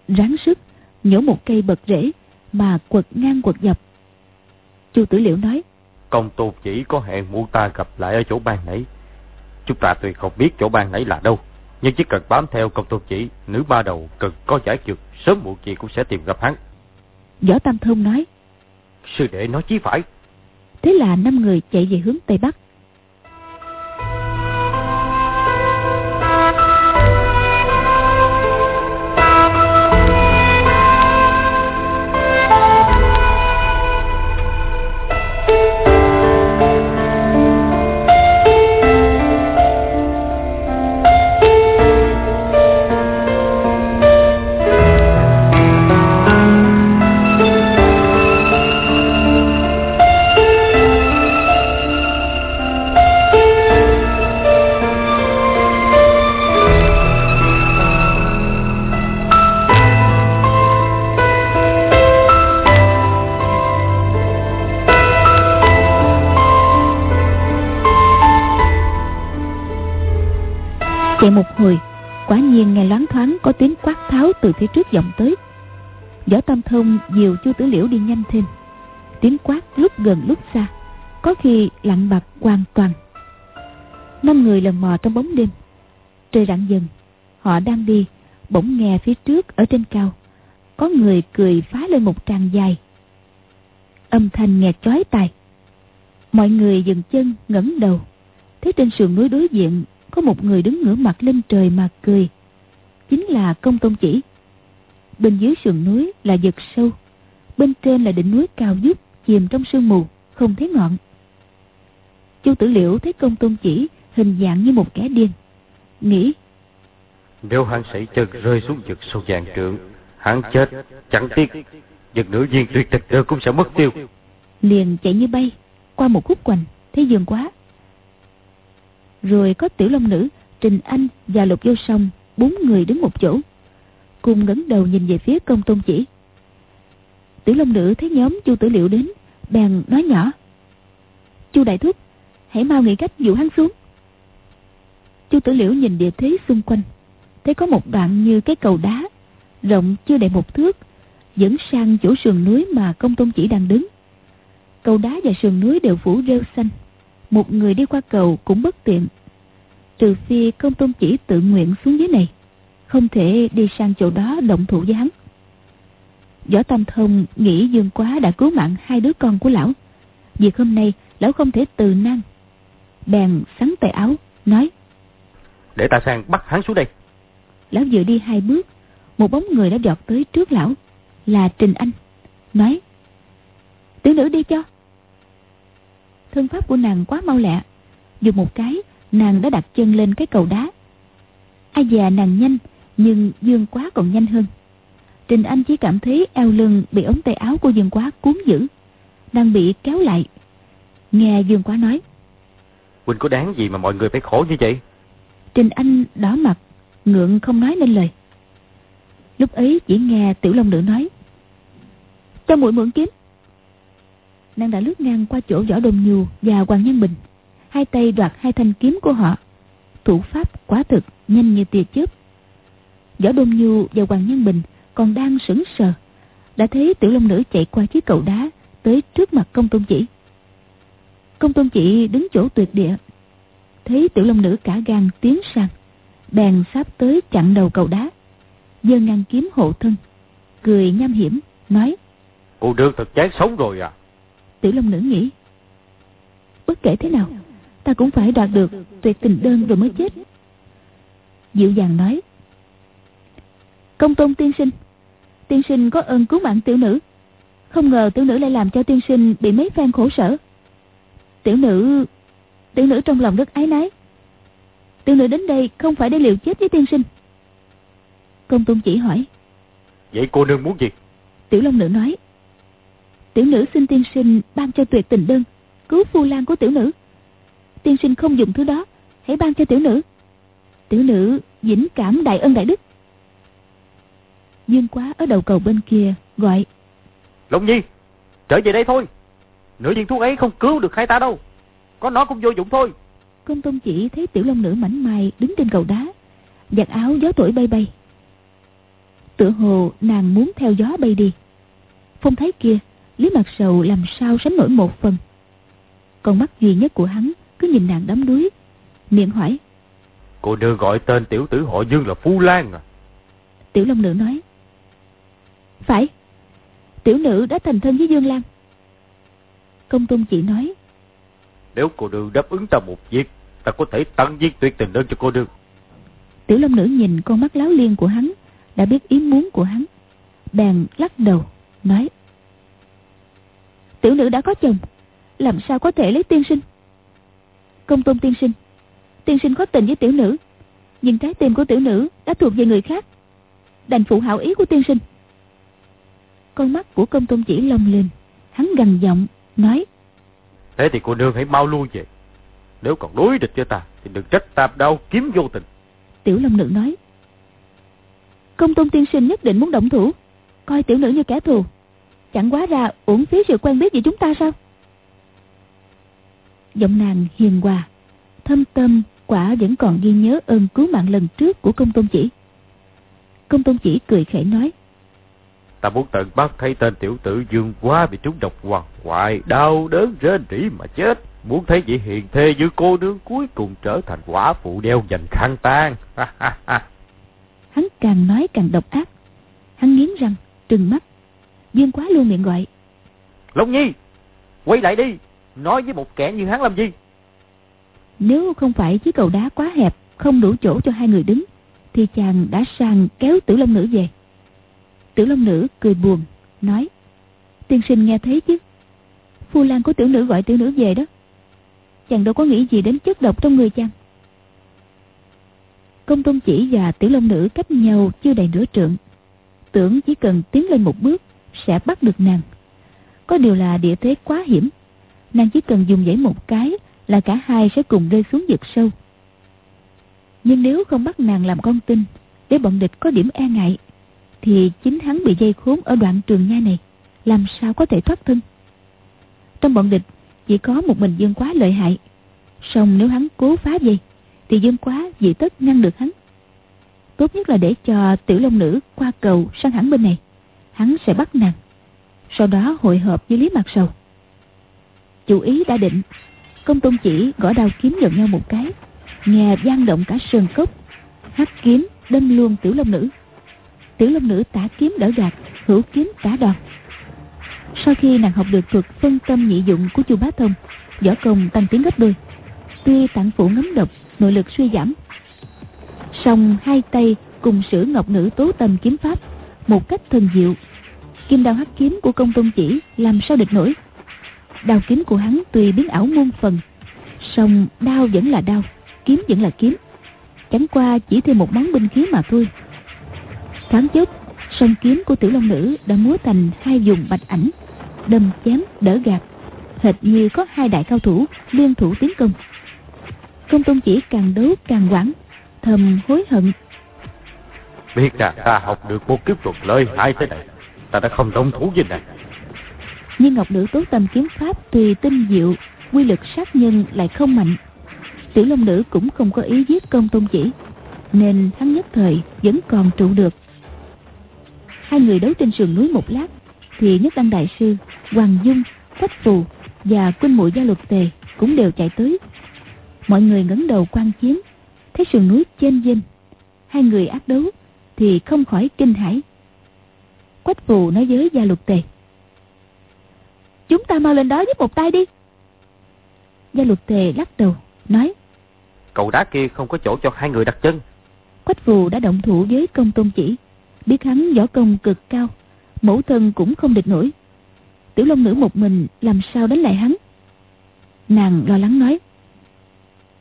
Ráng sức nhổ một cây bật rễ mà quật ngang quật dọc. Chu tử liễu nói công tôn chỉ có hẹn muốn ta gặp lại ở chỗ ban nãy chúng ta tuy không biết chỗ ban nãy là đâu nhưng chỉ cần bám theo công tôn chỉ nữ ba đầu cần có giải dược sớm muộn gì cũng sẽ tìm gặp hắn. Võ tam thông nói sư đệ nói chí phải. Thế là năm người chạy về hướng tây bắc từ phía trước vọng tới võ tam thông dìu chu tử liễu đi nhanh thêm tiếng quát lúc gần lúc xa có khi lặng bặt hoàn toàn năm người lần mò trong bóng đêm trời rạng dần Họ đang đi, bỗng nghe phía trước ở trên cao. Có người cười phá lên một tràng dài. Âm thanh nghe chói tai. Mọi người dừng chân ngẩng đầu. Thấy trên sườn núi đối diện có một người đứng ngửa mặt lên trời mà cười. Chính là công tôn chỉ. Bên dưới sườn núi là vực sâu. Bên trên là đỉnh núi cao dứt chìm trong sương mù, không thấy ngọn. Chu tử liễu thấy công tôn chỉ hình dạng như một kẻ điên. Nghĩ Nếu hắn xảy chân rơi xuống vực sâu vàng trượng Hắn chết chẳng tiếc Vật nữ viên tuyệt tịch đời cũng sẽ mất tiêu Liền chạy như bay Qua một khúc quanh Thấy dương quá Rồi có tiểu long nữ Trình Anh và Lục Vô Song Bốn người đứng một chỗ Cùng ngẩng đầu nhìn về phía công tôn chỉ. Tiểu long nữ thấy nhóm chu tử liệu đến, Bèn nói nhỏ. Chu đại thúc, Hãy mau nghĩ cách dụ hắn xuống. Chu tử liễu nhìn địa thế xung quanh, thấy có một đoạn như cái cầu đá, rộng chưa đầy một thước, dẫn sang chỗ sườn núi mà công tôn chỉ đang đứng. Cầu đá và sườn núi đều phủ rêu xanh, một người đi qua cầu cũng bất tiện, trừ phi công tôn chỉ tự nguyện xuống dưới này không thể đi sang chỗ đó động thủ với hắn. Võ tam thông nghĩ dương quá đã cứu mạng hai đứa con của lão. Việc hôm nay lão không thể từ năng bèn sắn tay áo nói để ta sang bắt hắn xuống đây. Lão vừa đi hai bước một bóng người đã giọt tới trước lão là trình anh nói tiểu nữ đi cho. Thân pháp của nàng quá mau lẹ dùng một cái nàng đã đặt chân lên cái cầu đá. Ai già nàng nhanh nhưng dương quá còn nhanh hơn. Trình anh chỉ cảm thấy eo lưng bị ống tay áo của dương quá cuốn giữ đang bị kéo lại. Nghe dương quá nói Quỳnh có đáng gì mà mọi người phải khổ như vậy? Trình Anh đỏ mặt Ngượng không nói nên lời. Lúc ấy chỉ nghe Tiểu Long Nữ nói Cho muội mượn kiếm. Nàng đã lướt ngang qua chỗ Võ Đồn Nhu và Hoàng Nhân Bình. Hai tay đoạt hai thanh kiếm của họ. Thủ pháp quá thực Nhanh như tia chớp Võ Đôn Nhu và Hoàng Nhân Bình Còn đang sững sờ. Đã thấy Tiểu Long Nữ chạy qua chiếc cầu đá Tới trước mặt công tôn chỉ. Công tôn chỉ đứng chỗ tuyệt địa. Thấy Tiểu Long Nữ cả gan tiến sang Bèn sắp tới chặn đầu cầu đá giơ ngang kiếm hộ thân cười nham hiểm nói cô đương thật chán sống rồi à? Tiểu long nữ nghĩ bất kể thế nào ta cũng phải đoạt được tuyệt tình đơn rồi mới chết. Dịu dàng nói công tôn tiên sinh. Tiên sinh có ơn cứu mạng tiểu nữ. Không ngờ tiểu nữ lại làm cho tiên sinh bị mấy phen khổ sở. Tiểu nữ tiểu nữ trong lòng rất ái nái tiểu nữ đến đây không phải để liều chết với tiên sinh. Công tôn chỉ hỏi. Vậy cô nương muốn gì? Tiểu Long Nữ nói. Tiểu nữ xin tiên sinh ban cho tuyệt tình đơn Cứu phu lan của tiểu nữ. Tiên sinh không dùng thứ đó Hãy ban cho tiểu nữ. Tiểu nữ vĩnh cảm đại ân đại đức Dương quá ở đầu cầu bên kia gọi Long Nhi Trở về đây thôi. Nửa viên thuốc ấy không cứu được hai ta đâu. Có nó cũng vô dụng thôi. Công tôn chỉ thấy tiểu long nữ mảnh mai đứng trên cầu đá Giặt áo gió thổi bay bay. Tựa hồ nàng muốn theo gió bay đi. Phong thái kia Lý mặt sầu làm sao sánh nổi một phần. Con mắt duy nhất của hắn Cứ nhìn nàng đắm đuối Miệng hỏi Cô đưa gọi tên tiểu tử họ Dương là Phu Lan à? Tiểu Long Nữ nói Phải. Tiểu nữ đã thành thân với Dương Lan Công Tôn chỉ nói Nếu cô đương đáp ứng ta một việc Ta có thể tặng viên tuyệt tình đơn cho cô đương Tiểu Long Nữ nhìn con mắt láo liên của hắn đã biết ý muốn của hắn. Bèn lắc đầu nói tiểu nữ đã có chồng làm sao có thể lấy tiên sinh? Công tôn tiên sinh tiên sinh có tình với tiểu nữ nhưng trái tim của tiểu nữ đã thuộc về người khác. Đành phụ hảo ý của tiên sinh con mắt của công tôn chỉ lông lên. Hắn gằn giọng nói thế thì cô nương hãy mau lui về. Nếu còn đối địch với ta thì đừng trách tạp đau kiếm vô tình. Tiểu long nữ nói công tôn tiên sinh nhất định muốn động thủ. Coi tiểu nữ như kẻ thù. Chẳng quá ra uổng phí sự quen biết với chúng ta sao? Giọng nàng hiền hòa thâm tâm quả vẫn còn ghi nhớ ơn cứu mạng lần trước của công tôn chỉ. Công tôn chỉ cười khẩy nói ta muốn tận bắt thấy tên tiểu tử dương quá bị trúng độc hoàng hoại đau đớn rên rỉ mà chết. Muốn thấy vị hiền thê như cô nương cuối cùng trở thành quả phụ đeo dành khăn tan Hắn càng nói càng độc ác. Hắn nghiến răng, trừng mắt. Dương quá luôn miệng gọi. Long Nhi, quay lại đi. Nói với một kẻ như hắn làm gì? Nếu không phải chiếc cầu đá quá hẹp Không đủ chỗ cho hai người đứng Thì chàng đã sang kéo tử long nữ về Tử long nữ cười buồn, Nói, Tiên sinh nghe thấy chứ? Phu Lan của tiểu nữ gọi tiểu nữ về đó. Chàng đâu có nghĩ gì đến chất độc trong người chàng. Công tôn chỉ và tiểu long nữ cách nhau chưa đầy nửa trượng, Tưởng chỉ cần tiến lên một bước Sẽ bắt được nàng. Có điều là địa thế quá hiểm, Nàng chỉ cần dùng dãy một cái Là cả hai sẽ cùng rơi xuống vực sâu. Nhưng nếu không bắt nàng làm con tin, Để bọn địch có điểm e ngại thì chính hắn bị dây khốn ở đoạn trường nha này. Làm sao có thể thoát thân? Trong bọn địch, Chỉ có một mình Dương Quá lợi hại. Song nếu hắn cố phá dây, Thì Dương Quá dị tất ngăn được hắn. Tốt nhất là để cho tiểu long nữ qua cầu sang hẳn bên này. Hắn sẽ bắt nàng. Sau đó hội hợp với Lý mặt Sầu. Chủ ý đã định. Công tôn chỉ gõ đao kiếm vào nhau một cái. Nghe vang động cả sườn cốc. Hát kiếm đâm luôn tiểu long nữ. Tiểu long nữ tả kiếm đỡ đoạt, Hữu kiếm tả đoạt. Sau khi nàng học được thuật phân tâm nhị dụng của chu bá thông, Võ công tăng tiến gấp đôi. Tuy tạng phủ ngấm độc, Nội lực suy giảm, song hai tay cùng sử ngọc nữ tố tâm kiếm pháp một cách thần diệu. Kim đao hắc kiếm của công tôn chỉ làm sao địch nổi? Đao kiếm của hắn tùy biến ảo muôn phần, song đao vẫn là đao, kiếm vẫn là kiếm. Chẳng qua chỉ thêm một món binh khí mà thôi thoáng chốc song kiếm của tiểu long nữ đã múa thành hai vùng bạch ảnh đâm chém đỡ gạt. Hệt như có hai đại cao thủ liên thủ tiến công. Công tôn chỉ càng đấu càng quảng thầm hối hận. Biết rằng ta học được một kiếp thuật lợi hại thế này ta đã không đồng thủ với nàng. Nhưng ngọc nữ tố tâm kiếm pháp tùy tinh diệu quy lực sát nhân lại không mạnh. Tiểu long nữ cũng không có ý giết công tôn chỉ nên hắn nhất thời vẫn còn trụ được hai người đấu trên sườn núi một lát thì nhất đăng đại sư hoàng dung quách phù và quân muội gia luật tề cũng đều chạy tới. Mọi người ngẩng đầu quan chiến thấy sườn núi trên dinh hai người ác đấu thì không khỏi kinh hãi. Quách phù nói với gia luật tề chúng ta mau lên đó giúp một tay đi. Gia luật tề lắc đầu nói cầu đá kia không có chỗ cho hai người đặt chân. Quách phù đã động thủ với công tôn chỉ biết hắn võ công cực cao, mẫu thân cũng không địch nổi. Tiểu long nữ một mình làm sao đánh lại hắn? Nàng lo lắng nói,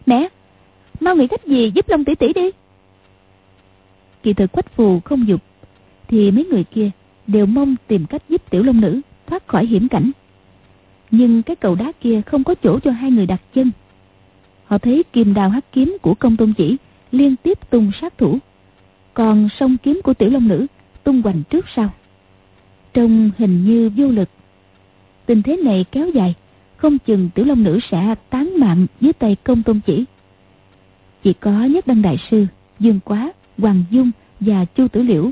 mẹ, mau nghĩ cách gì giúp long tỷ tỷ đi. Kỳ thực quách phù không dục, thì mấy người kia đều mong tìm cách giúp tiểu long nữ thoát khỏi hiểm cảnh. Nhưng cái cầu đá kia không có chỗ cho hai người đặt chân. Họ thấy kim đào hắc kiếm của công tôn chỉ liên tiếp tung sát thủ còn song kiếm của tiểu long nữ tung hoành trước sau. Trông hình như vô lực. Tình thế này kéo dài, không chừng tiểu long nữ sẽ tán mạng dưới tay công tôn chỉ. Chỉ có nhất đăng đại sư, dương quá, hoàng dung và chu tử liễu,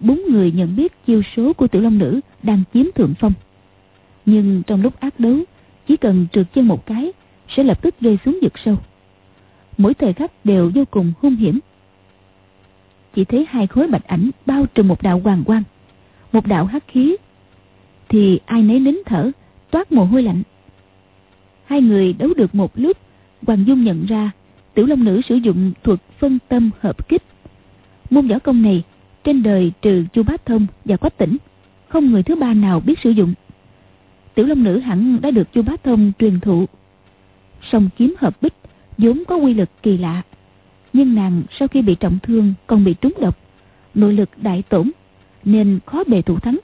bốn người nhận biết chiêu số của tiểu long nữ đang chiếm thượng phong. Nhưng trong lúc ác đấu, chỉ cần trượt chân một cái sẽ lập tức rơi xuống vực sâu. Mỗi thời khắc đều vô cùng hung hiểm chỉ thấy hai khối bạch ảnh bao trùm một đạo hoàng quang. Một đạo hắc khí. Thì ai nấy nín thở, toát mồ hôi lạnh. Hai người đấu được một lúc, hoàng dung nhận ra tiểu long nữ sử dụng thuật phân tâm hợp kích. Môn võ công này trên đời trừ chu bá thông và quách tỉnh, không người thứ ba nào biết sử dụng. Tiểu long nữ hẳn đã được chu bá thông truyền thụ. Song kiếm hợp bích vốn có quy lực kỳ lạ nhưng nàng sau khi bị trọng thương còn bị trúng độc. Nội lực đại tổn, nên khó bề thủ thắng.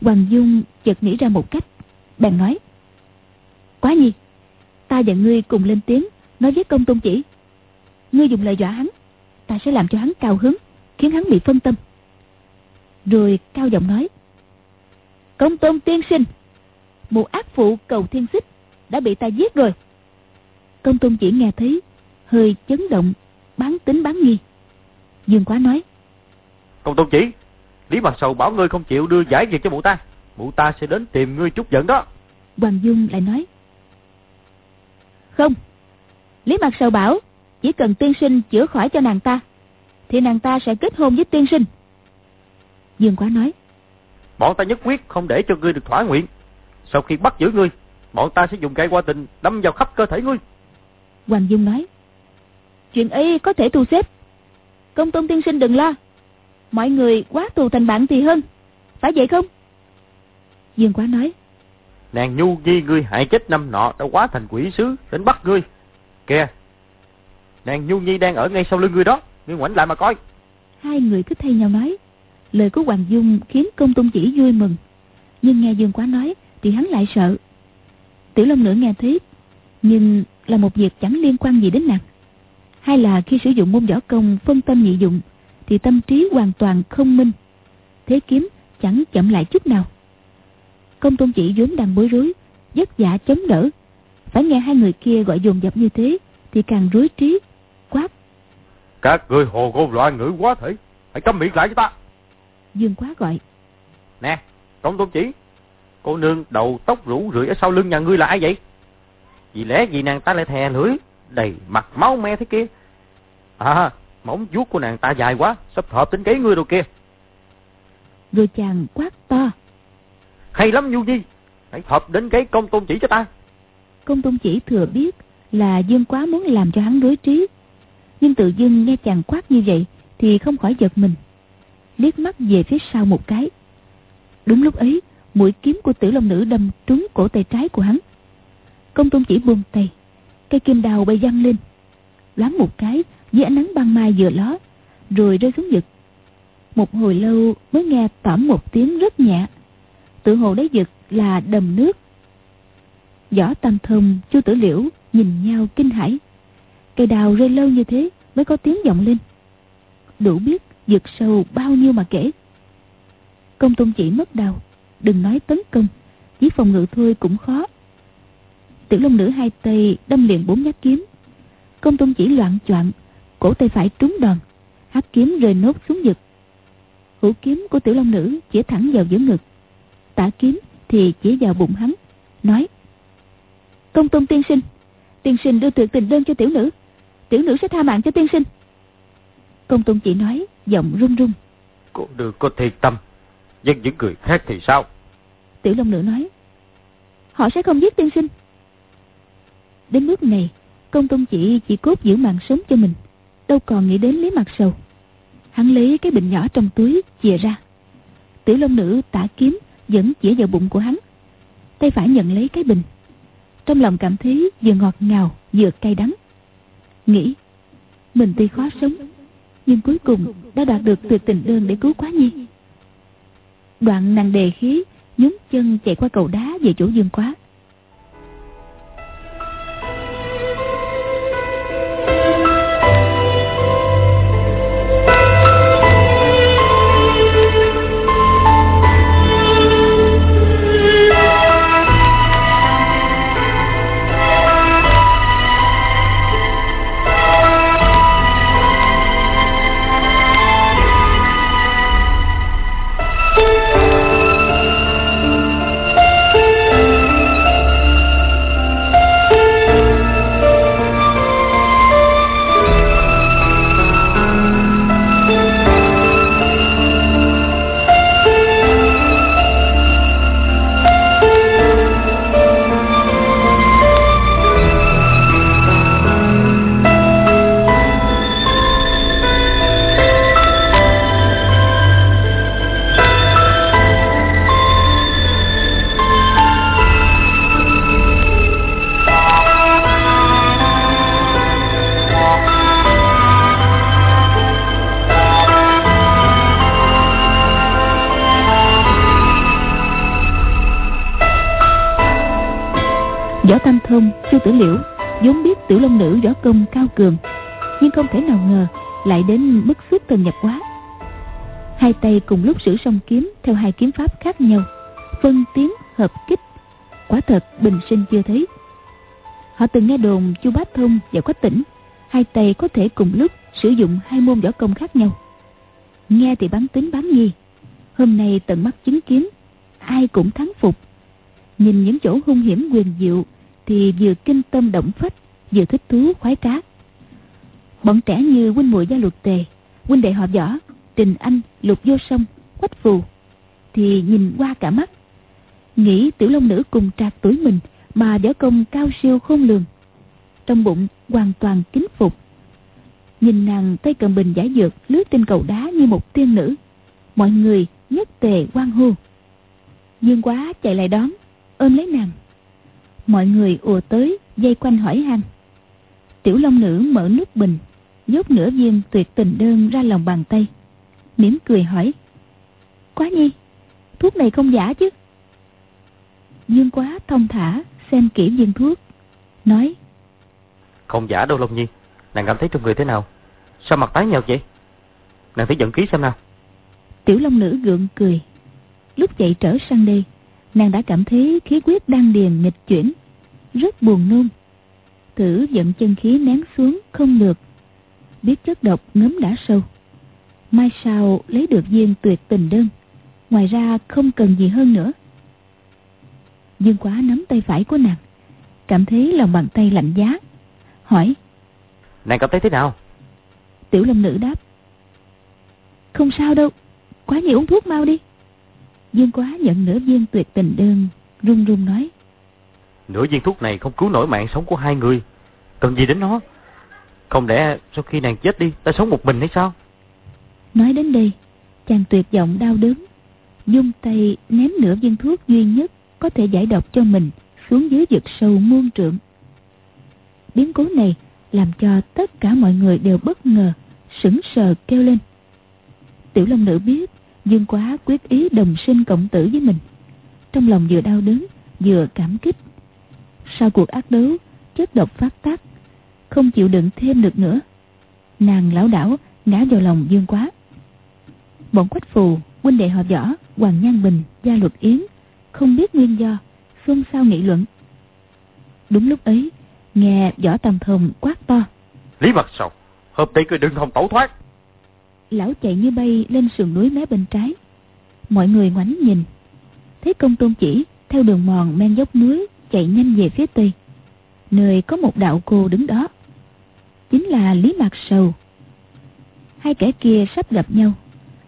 Hoàng dung chợt nghĩ ra một cách. Bèn nói, quá nhi, ta và ngươi cùng lên tiếng, nói với công tôn chỉ. Ngươi dùng lời dọa hắn, ta sẽ làm cho hắn cao hứng, khiến hắn bị phân tâm. Rồi cao giọng nói, công tôn tiên sinh, một ác phụ cầu thiên xích đã bị ta giết rồi. Công tôn chỉ nghe thấy hơi chấn động bán tính bán nghi. Dương quá nói công tôn chỉ lý mặt sầu bảo ngươi không chịu đưa giải việc cho mụ ta. Mụ ta sẽ đến tìm ngươi chút giận đó. Hoàng dung lại nói không. Lý mặt sầu bảo chỉ cần tiên sinh chữa khỏi cho nàng ta Thì nàng ta sẽ kết hôn với tiên sinh. Dương quá nói Bọn ta nhất quyết không để cho ngươi được thỏa nguyện. Sau khi bắt giữ ngươi Bọn ta sẽ dùng cây qua tình đâm vào khắp cơ thể ngươi. Hoàng Dung nói Chuyện ấy có thể thu xếp. Công tôn tiên sinh đừng lo. Mọi người quá tù thành bạn thì hơn. Phải vậy không? Dương quá nói. Nàng nhu nhi ngươi hại chết năm nọ Đã quá thành quỷ sứ đến bắt ngươi. Kìa Nàng nhu nhi đang ở ngay sau lưng ngươi đó. Ngươi ngoảnh lại mà coi. Hai người cứ thay nhau nói. Lời của Hoàng Dung khiến công tôn chỉ vui mừng. Nhưng nghe Dương quá nói Thì hắn lại sợ. Tiểu Long Nữ nghe thấy Nhưng là một việc chẳng liên quan gì đến nàng Hay là khi sử dụng môn võ công phân tâm nhị dụng Thì tâm trí hoàn toàn không minh. Thế kiếm chẳng chậm lại chút nào. Công tôn chỉ vốn đang bối rối vất vả chống đỡ. Phải nghe hai người kia gọi dồn dập như thế Thì càng rối trí Quát. Các người hồ ngôn loạn ngữ quá thể Hãy câm miệng lại cho ta. Dương quá gọi. Nè công tôn chỉ Cô nương đầu tóc rủ rượi ở sau lưng nhà ngươi là ai vậy? Vì lẽ gì nàng ta lại thè lưỡi Đầy mặt máu me thế kia À móng vuốt của nàng ta dài quá Sắp hợp tính kế ngươi đâu kia Rồi chàng quát to. Hay lắm Nhu Nhi Hãy hợp đến cái công tôn chỉ cho ta. Công tôn chỉ thừa biết Là Dương quá muốn làm cho hắn rối trí. Nhưng tự dưng nghe chàng quát như vậy Thì không khỏi giật mình. Liếc mắt về phía sau một cái. Đúng lúc ấy mũi kiếm của tử long nữ đâm trúng cổ tay trái của hắn. Công tôn chỉ buông tay cây kim đào bay văng lên. Loáng một cái dưới ánh nắng ban mai vừa ló rồi rơi xuống vực. Một hồi lâu mới nghe tỏm một tiếng rất nhẹ. Tự hồ đáy vực là đầm nước. Võ tam thông, chu tử liễu nhìn nhau kinh hãi. Cây đào rơi lâu như thế mới có tiếng vọng lên. Đủ biết vực sâu bao nhiêu mà kể. Công tôn chỉ mất đầu đừng nói tấn công, chỉ phòng ngự thôi cũng khó. Tiểu long nữ hai tay đâm liền bốn nhát kiếm. Công tôn chỉ loạn choạng cổ tay phải trúng đòn. Hát kiếm rơi nốt xuống vực hữu kiếm của tiểu long nữ chỉ thẳng vào giữa ngực. Tả kiếm thì chỉ vào bụng hắn nói công tôn tiên sinh tiên sinh đưa tuyệt tình đơn cho tiểu nữ. Tiểu nữ sẽ tha mạng cho tiên sinh. Công tôn chỉ nói giọng run run. Cô đừng có thiệt tâm nhưng những người khác thì sao? Tiểu Long Nữ nói Họ sẽ không giết tiên sinh. Đến bước này Công tôn chỉ chỉ cốt giữ mạng sống cho mình Đâu còn nghĩ đến lý mặt sầu. Hắn lấy cái bình nhỏ trong túi, Chìa ra. Tiểu Long Nữ tả kiếm, Vẫn chĩa vào bụng của hắn. Tay phải nhận lấy cái bình. Trong lòng cảm thấy vừa ngọt ngào, Vừa cay đắng. Nghĩ, Mình tuy khó sống, Nhưng cuối cùng đã đạt được tuyệt tình đơn để cứu quá nhi. Đoạn nàng đề khí nhún chân chạy qua cầu đá về chỗ dương quá. Tử liễu, vốn biết tử long nữ võ công cao cường, nhưng không thể nào ngờ lại đến mức xuất thần nhập quá hai tay cùng lúc sử song kiếm theo hai kiếm pháp khác nhau, phân tiến hợp kích, quả thật bình sinh chưa thấy. Họ từng nghe đồn chu bá thông và quách tỉnh, hai tay có thể cùng lúc sử dụng hai môn võ công khác nhau. Nghe thì bán tính bán nghi, hôm nay tận mắt chứng kiến, ai cũng thắng phục. Nhìn những chỗ hung hiểm quyền diệu thì vừa kinh tâm động phách, vừa thích thú khoái trá. Bọn trẻ như huynh muội gia luật tề, huynh đệ họ võ, trình anh, lục vô sông quách phù, thì nhìn qua cả mắt, nghĩ tiểu long nữ cùng trạc tuổi mình mà võ công cao siêu khôn lường, trong bụng hoàn toàn kính phục. Nhìn nàng tay cầm bình giải dược lướt trên cầu đá như một tiên nữ, mọi người nhất tề quan hô. Dương quá chạy lại đón, ôm lấy nàng mọi người ùa tới dây quanh hỏi han. Tiểu long nữ mở nút bình dốt nửa viên tuyệt tình đơn ra lòng bàn tay mỉm cười hỏi quá nhi thuốc này không giả chứ? Dương quá thông thả xem kỹ viên thuốc nói không giả đâu long nhi nàng cảm thấy trong người thế nào? Sao mặt tái nhợt vậy? Nàng thấy giận ký xem nào. Tiểu long nữ gượng cười lúc chạy trở sang đây nàng đã cảm thấy khí huyết đang điền nghịch chuyển rất buồn nôn. Thử giận chân khí nén xuống không được biết chất độc ngấm đã sâu. Mai sau lấy được viên tuyệt tình đơn ngoài ra không cần gì hơn nữa. Dương quá nắm tay phải của nàng cảm thấy lòng bàn tay lạnh giá hỏi nàng cảm thấy thế nào? Tiểu long nữ đáp không sao đâu quá nhiều uống thuốc mau đi dương quá nhận nửa viên tuyệt tình đơn run run nói. Nửa viên thuốc này không cứu nổi mạng sống của hai người. Cần gì đến nó? Không lẽ sau khi nàng chết đi ta sống một mình hay sao? Nói đến đây chàng tuyệt vọng đau đớn. Dung tay ném nửa viên thuốc duy nhất có thể giải độc cho mình xuống dưới vực sâu muôn trượng. Biến cố này làm cho tất cả mọi người đều bất ngờ sững sờ kêu lên. Tiểu long nữ biết dương quá quyết ý đồng sinh cộng tử với mình. Trong lòng vừa đau đớn, vừa cảm kích. Sau cuộc ác đấu, chất độc phát tác, không chịu đựng thêm được nữa, nàng lão đảo ngã vào lòng dương quá. Bọn quách phù, huynh đệ họ võ, hoàng nhan bình, gia luật yến, không biết nguyên do, xôn xao nghị luận. Đúng lúc ấy, nghe võ tầm thùng quát to. Lý mặt sầu, hôm nay cứ đừng hòng tẩu thoát lão chạy như bay lên sườn núi mé bên trái. Mọi người ngoảnh nhìn. Thấy công tôn chỉ theo đường mòn men dốc núi chạy nhanh về phía tây. Nơi có một đạo cô đứng đó. Chính là lý mạc sầu. Hai kẻ kia sắp gặp nhau.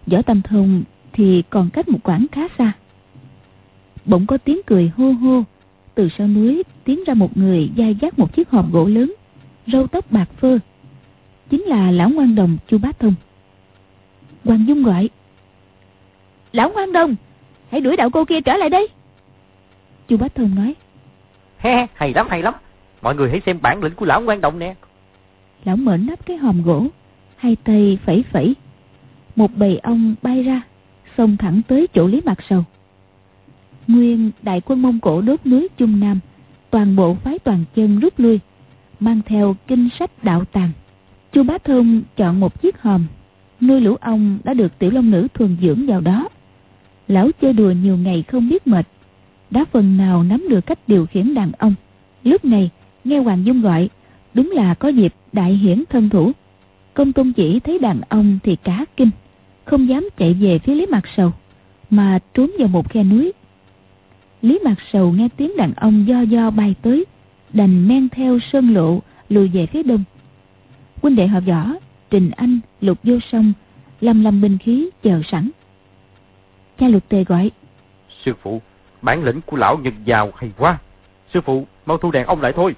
Võ tâm thông thì còn cách một quãng khá xa. Bỗng có tiếng cười hô hô. Từ sau núi tiến ra một người dai dắt một chiếc hòm gỗ lớn, râu tóc bạc phơ. Chính là lão ngoan đồng chu bá thông hoàng dung gọi. Lão ngoan đồng hãy đuổi đạo cô kia trở lại đây. Chu bá thông nói. He hay lắm hay lắm. Mọi người hãy xem bản lĩnh của lão ngoan đồng nè. Lão mở nắp cái hòm gỗ hai tay phẩy phẩy. Một bầy ong bay ra xông thẳng tới chỗ lý mặt sầu. Nguyên đại quân mông cổ đốt núi trung nam toàn bộ phái toàn chân rút lui mang theo kinh sách đạo tàng. Chu bá thông chọn một chiếc hòm nuôi lũ ong đã được tiểu long nữ thuần dưỡng vào đó. Lão chơi đùa nhiều ngày không biết mệt, đã phần nào nắm được cách điều khiển đàn ông lúc này, nghe hoàng dung gọi, đúng là có dịp đại hiển thân thủ. Công tôn chỉ thấy đàn ông thì cá kinh, không dám chạy về phía lý mặt sầu, mà trốn vào một khe núi. Lý mặt sầu nghe tiếng đàn ông do do bay tới, đành men theo sơn lộ lùi về phía đông. Huynh đệ họ võ trình anh lục vô sông lâm lâm binh khí chờ sẵn. Cha lục tề gọi sư phụ bản lĩnh của lão nhân giàu hay quá. Sư phụ mau thu đàn ông lại thôi.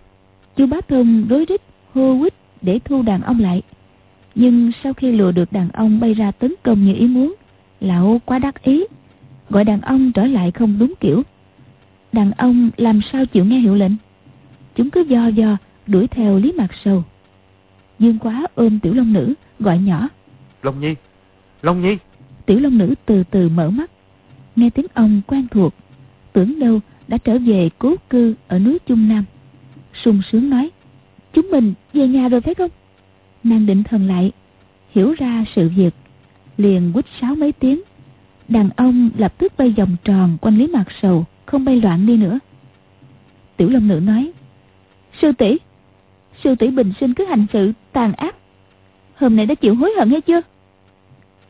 Chu bá thông rối rít hô quýt để thu đàn ông lại. Nhưng sau khi lừa được đàn ông bay ra tấn công như ý muốn lão quá đắc ý gọi đàn ông trở lại không đúng kiểu. Đàn ông làm sao chịu nghe hiệu lệnh? Chúng cứ do do đuổi theo lý mặt sầu dương quá ôm tiểu long nữ gọi nhỏ. Long nhi long nhi. Tiểu long nữ từ từ mở mắt. Nghe tiếng ông quen thuộc tưởng đâu đã trở về cố cư ở núi trung nam. Sung sướng nói chúng mình về nhà rồi phải không? Nàng định thần lại hiểu ra sự việc. Liền quýt sáo mấy tiếng. Đàn ông lập tức bay vòng tròn quanh lý mặt sầu không bay loạn đi nữa. Tiểu long nữ nói sư tỷ sư tỷ bình sinh cứ hành sự tàn ác. Hôm nay đã chịu hối hận hay chưa?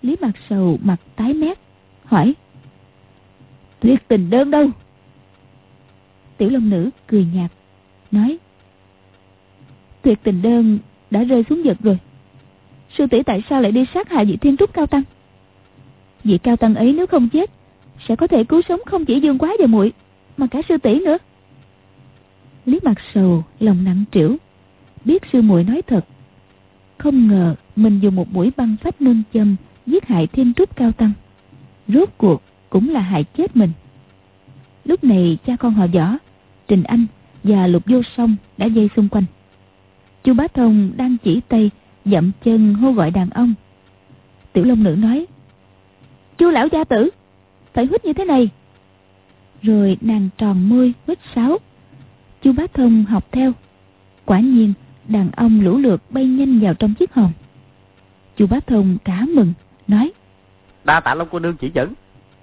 Lý mặt sầu mặt tái mét, hỏi. Tuyệt tình đơn đâu? Tiểu long nữ cười nhạt, nói. Tuyệt tình đơn đã rơi xuống vực rồi. Sư tỷ tại sao lại đi sát hại vị thiên trúc cao tăng? Vị cao tăng ấy nếu không chết, Sẽ có thể cứu sống không chỉ dương quá và muội, Mà cả sư tỷ nữa. Lý mặt sầu lòng nặng trĩu. Biết sư muội nói thật. Không ngờ mình dùng một mũi băng phách nâng châm Giết hại thiên trúc cao tăng. Rốt cuộc cũng là hại chết mình. Lúc này cha con họ võ, Trình Anh và Lục Vô Song đã dây xung quanh. Chu Bá Thông đang chỉ tay Dậm chân hô gọi đàn ông. Tiểu Long Nữ nói, Chu lão gia tử, Phải hít như thế này. Rồi nàng tròn môi hít sáo. Chu Bá Thông học theo. Quả nhiên đàn ông lũ lượt bay nhanh vào trong chiếc hòm. Chu Bá Thông cả mừng Nói Đa tạ Long cô nương chỉ dẫn.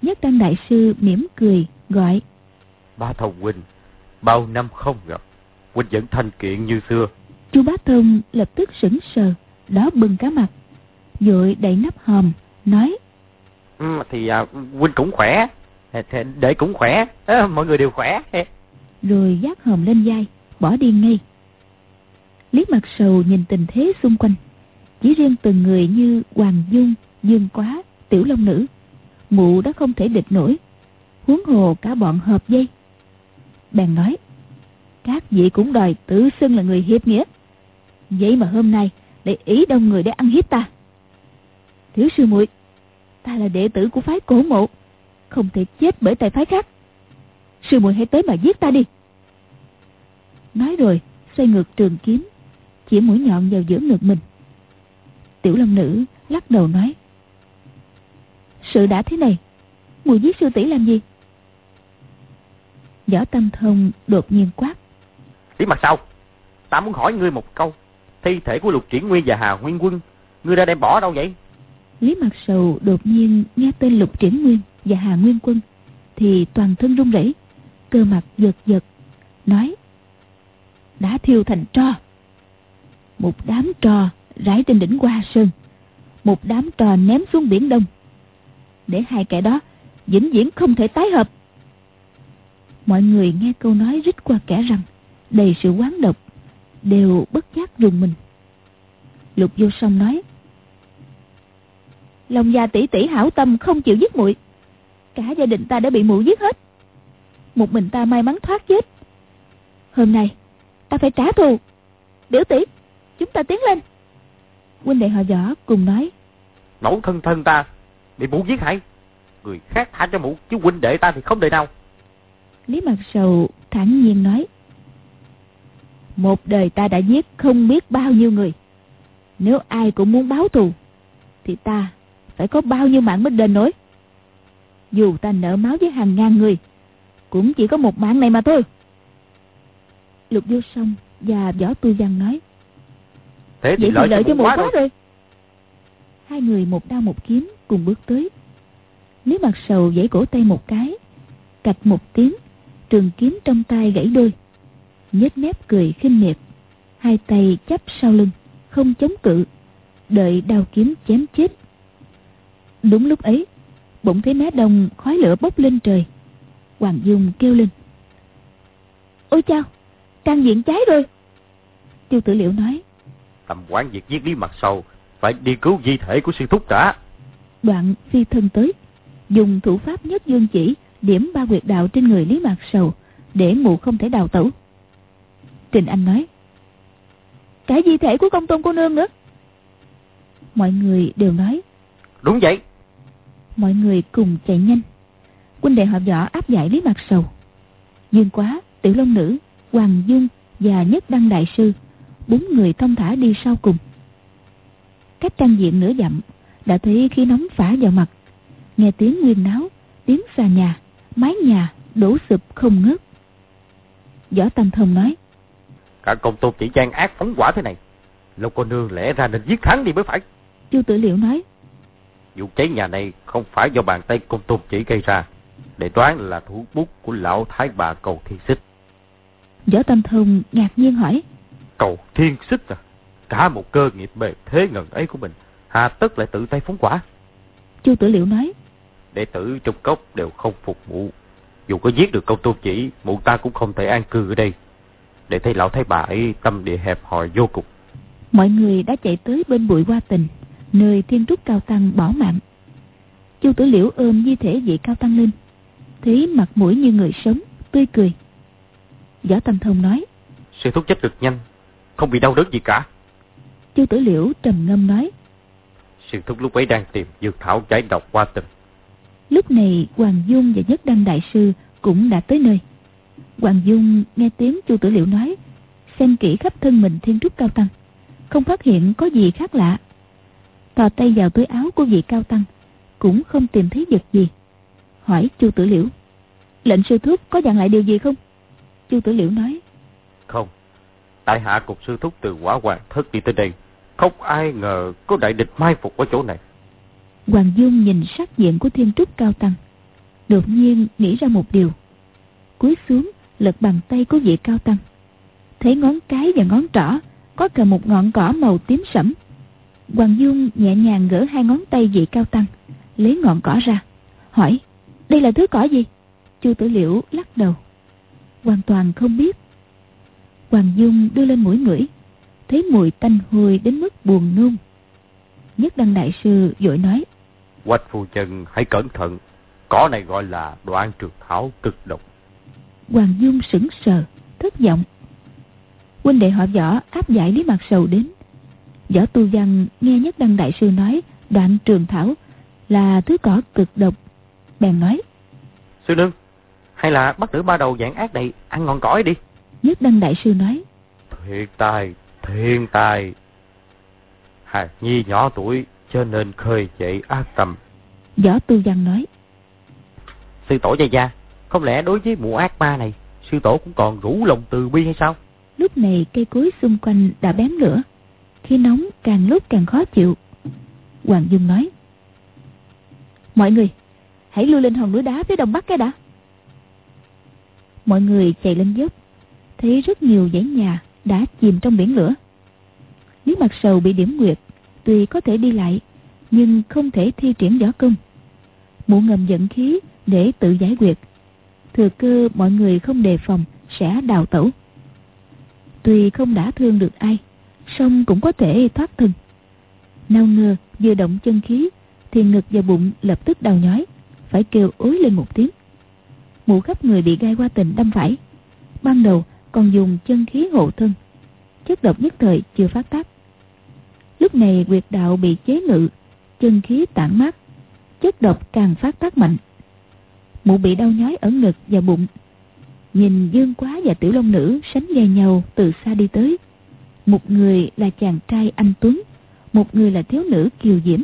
Nhất Đăng Đại Sư mỉm cười gọi Bá Thông Huynh Bao năm không gặp Huynh vẫn thanh kiện như xưa. Chu Bá Thông lập tức sững sờ Đó bừng cả mặt Vội đẩy nắp hòm Nói ừ, Thì à, Huynh cũng khỏe Để cũng khỏe à, Mọi người đều khỏe. Rồi giác hòm lên vai Bỏ đi ngay Lý mặt sầu nhìn tình thế xung quanh. Chỉ riêng từng người như Hoàng Dung, Dương Quá, Tiểu Long Nữ Mụ đã không thể địch nổi. Huống hồ cả bọn hợp dây. Bèn nói Các vị cũng đòi tự xưng là người hiệp nghĩa. Vậy mà hôm nay Lại ý đông người để ăn hiếp ta. Thiếu sư muội Ta là đệ tử của phái cổ mộ Không thể chết bởi tay phái khác. Sư muội hãy tới mà giết ta đi. Nói rồi Xoay ngược trường kiếm chỉ mũi nhọn vào giữa ngực mình Tiểu lâm nữ lắc đầu nói Sự đã thế này Mùi giết sư tỷ làm gì Võ Tâm Thông đột nhiên quát. Tí mặt sau, ta muốn hỏi ngươi một câu. Thi thể của Lục Triển Nguyên và Hà Nguyên Quân, ngươi đã đem bỏ đâu vậy? Lý Mặt Sầu đột nhiên nghe tên Lục Triển Nguyên và Hà Nguyên Quân, thì toàn thân run rẩy, cơ mặt giật giật, nói đã thiêu thành tro. Một đám trò rải trên đỉnh Hoa Sơn, một đám trò ném xuống biển Đông. Để hai kẻ đó vĩnh viễn không thể tái hợp. Mọi người nghe câu nói rít qua kẻ rằng Đầy sự quán độc Đều bất giác rùng mình. Lục vô song nói Long gia tỷ tỷ hảo tâm không chịu giết muội. Cả gia đình ta đã bị muội giết hết. Một mình ta may mắn thoát chết. Hôm nay Ta phải trả thù. Biểu tỷ. Chúng ta tiến lên Huynh đệ họ võ cùng nói Mẫu thân thân ta Bị mụ giết hại Người khác tha cho mụ Chứ huynh đệ ta thì không đời nào Lý Mặt Sầu thẳng nhiên nói. Một đời ta đã giết không biết bao nhiêu người. Nếu ai cũng muốn báo thù, thì ta phải có bao nhiêu mạng mới đền nổi. Dù ta nợ máu với hàng ngàn người, cũng chỉ có một mạng này mà thôi. Lục vô song và võ tu văn nói. Thế thì lợi, lợi cho một quá, quá rồi. Hai người một đao một kiếm cùng bước tới. Lý mặt sầu giãy cổ tay một cái, cạch một tiếng trường kiếm trong tay gãy đôi. Nhếch mép cười khinh miệt hai tay chắp sau lưng không chống cự đợi đao kiếm chém chết. Đúng lúc ấy bỗng thấy mé đông khói lửa bốc lên trời. Hoàng dung kêu lên. Ôi chao trang diện cháy rồi. Tiêu tử liệu nói tầm quán việc giết lý mặt sầu phải đi cứu di thể của sư thúc đã đoạn phi thân tới dùng thủ pháp nhất dương chỉ điểm ba quyệt đạo trên người Lý Mạc Sầu để mụ không thể đào tẩu. Trình Anh nói, cả di thể của công tôn cô nương nữa. Mọi người đều nói, đúng vậy. Mọi người cùng chạy nhanh. Quân đệ họ võ áp giải Lý Mạc Sầu. Dương Quá, Tiểu Long Nữ, Hoàng Dung và Nhất Đăng Đại Sư, bốn người thông thả đi sau cùng. Cách trang diện nửa dặm, đã thấy khí nóng phả vào mặt, nghe tiếng nguyên náo, tiếng xà nhà mái nhà đổ sụp không ngớt. Võ tâm thông nói cả công tôn chỉ gian ác phóng quả thế này lục cô nương lẽ ra nên giết thắng đi mới phải. Chu tử liệu nói vụ cháy nhà này không phải do bàn tay công tôn chỉ gây ra để đoán là thủ bút của lão thái bà cầu thiên xích. Võ tâm thông ngạc nhiên hỏi cầu thiên xích à cả một cơ nghiệp bề thế ngần ấy của mình hà tất lại tự tay phóng quả chu tử liệu nói đệ tử trong cốc đều không phục mụ. Dù có giết được công tôn chỉ, mụ ta cũng không thể an cư ở đây. Để thấy lão thái bà ấy tâm địa hẹp hòi vô cùng. Mọi người đã chạy tới bên bụi hoa tình, nơi thiên trúc cao tăng bỏ mạng chu tử liễu ôm di thể vị cao tăng lên thấy mặt mũi như người sống tươi cười võ tâm thông nói sư thúc chết cực nhanh không bị đau đớn gì cả. Chu tử liễu trầm ngâm nói sư thúc lúc ấy đang tìm dược thảo giải độc qua tình lúc này hoàng dung và nhất đăng đại sư cũng đã tới nơi. Hoàng dung nghe tiếng chu tử liễu nói xem kỹ khắp thân mình thiên trúc cao tăng không phát hiện có gì khác lạ. Thò tay vào túi áo của vị cao tăng cũng không tìm thấy vật gì. Hỏi chu tử liễu lệnh sư thúc có dặn lại điều gì không? Chu tử liễu nói tại hạ cục sư thúc từ quả hoàng thất đi tới đây, không ai ngờ có đại địch mai phục ở chỗ này. Hoàng dung nhìn sắc diện của thiên trúc cao tăng, đột nhiên nghĩ ra một điều. Cúi xuống, lật bàn tay của vị cao tăng. Thấy ngón cái và ngón trỏ, có cầm một ngọn cỏ màu tím sẫm. Hoàng dung nhẹ nhàng gỡ hai ngón tay vị cao tăng, lấy ngọn cỏ ra, hỏi, đây là thứ cỏ gì? Chu tử liễu lắc đầu. Hoàn toàn không biết hoàng dung đưa lên mũi ngửi. Thấy mùi tanh hôi đến mức buồn nôn. Nhất đăng đại sư vội nói quách phu chân hãy cẩn thận. Cỏ này gọi là đoạn trường thảo cực độc. Hoàng dung sững sờ thất vọng. Huynh đệ họ võ áp giải lý mặt sầu đến. Võ tu văn nghe nhất đăng đại sư nói đoạn trường thảo là thứ cỏ cực độc bèn nói sư nương hay là bắt nữ ba đầu dạng ác này ăn ngọn cỏ đi nhất đăng đại sư nói. Thiệt tài thiên tài. Hạt nhi nhỏ tuổi cho nên khơi dậy ác tâm. Võ tu văn nói. Sư tổ gia gia không lẽ đối với mụ ác ma này sư tổ cũng còn rủ lòng từ bi hay sao? Lúc này cây cối xung quanh đã bén lửa. Khi nóng càng lúc càng khó chịu. Hoàng dung nói. Mọi người hãy lui lên hòn núi đá phía đông bắc cái đã. Mọi người chạy lên dốc thấy rất nhiều dãy nhà đã chìm trong biển lửa. Lý mặt sầu bị điểm nguyệt, tuy có thể đi lại, nhưng không thể thi triển võ công. Mụ ngầm dẫn khí để tự giải quyết. Thừa cơ, mọi người không đề phòng, sẽ đào tẩu. Tuy không đã thương được ai, song cũng có thể thoát thân. Nào ngờ, vừa động chân khí, thì ngực và bụng lập tức đau nhói, phải kêu ối lên một tiếng. Mụ khắp người bị gai qua tình đâm phải. Ban đầu còn dùng chân khí hộ thân. Chất độc nhất thời chưa phát tác. Lúc này quyệt đạo bị chế ngự, chân khí tản mát, chất độc càng phát tác mạnh. Mụ bị đau nhói ở ngực và bụng. Nhìn dương quá và tiểu long nữ sánh vai nhau từ xa đi tới. Một người là chàng trai anh tuấn, một người là thiếu nữ kiều diễm.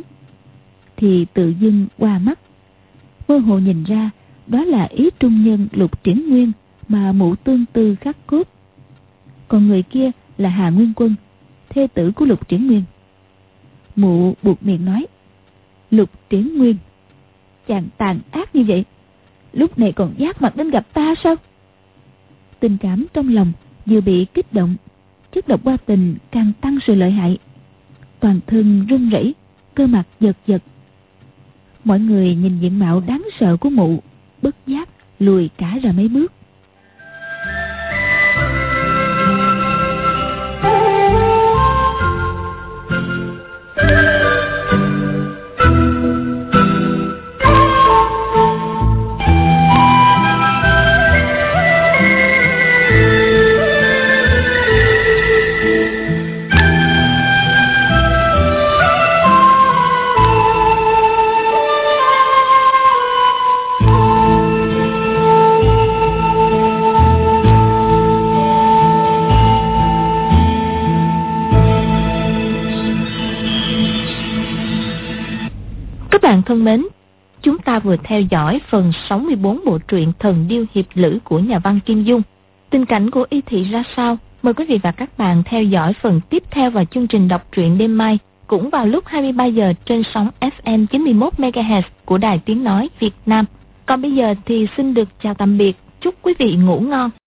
Thì tự dưng qua mắt, mơ hồ nhìn ra đó là ý trung nhân lục triển nguyên mà mụ tương tư khắc cốt. Còn người kia là hà nguyên quân, thê tử của lục triển nguyên. Mụ buộc miệng nói, lục triển nguyên, chàng tàn ác như vậy, lúc này còn giác mặt đến gặp ta sao? Tình cảm trong lòng vừa bị kích động, chất độc qua tình càng tăng sự lợi hại. Toàn thân run rẩy, cơ mặt giật giật. Mọi người nhìn diện mạo đáng sợ của mụ, bất giác lùi cả ra mấy bước. Thân mến, chúng ta vừa theo dõi phần 64 bộ truyện Thần Điêu Hiệp Lữ của nhà văn Kim Dung. Tình cảnh của y thị ra sao? Mời quý vị và các bạn theo dõi phần tiếp theo vào chương trình đọc truyện đêm mai, cũng vào lúc 23 giờ trên sóng FM 91 MHz của Đài Tiếng Nói Việt Nam. Còn bây giờ thì xin được chào tạm biệt, chúc quý vị ngủ ngon.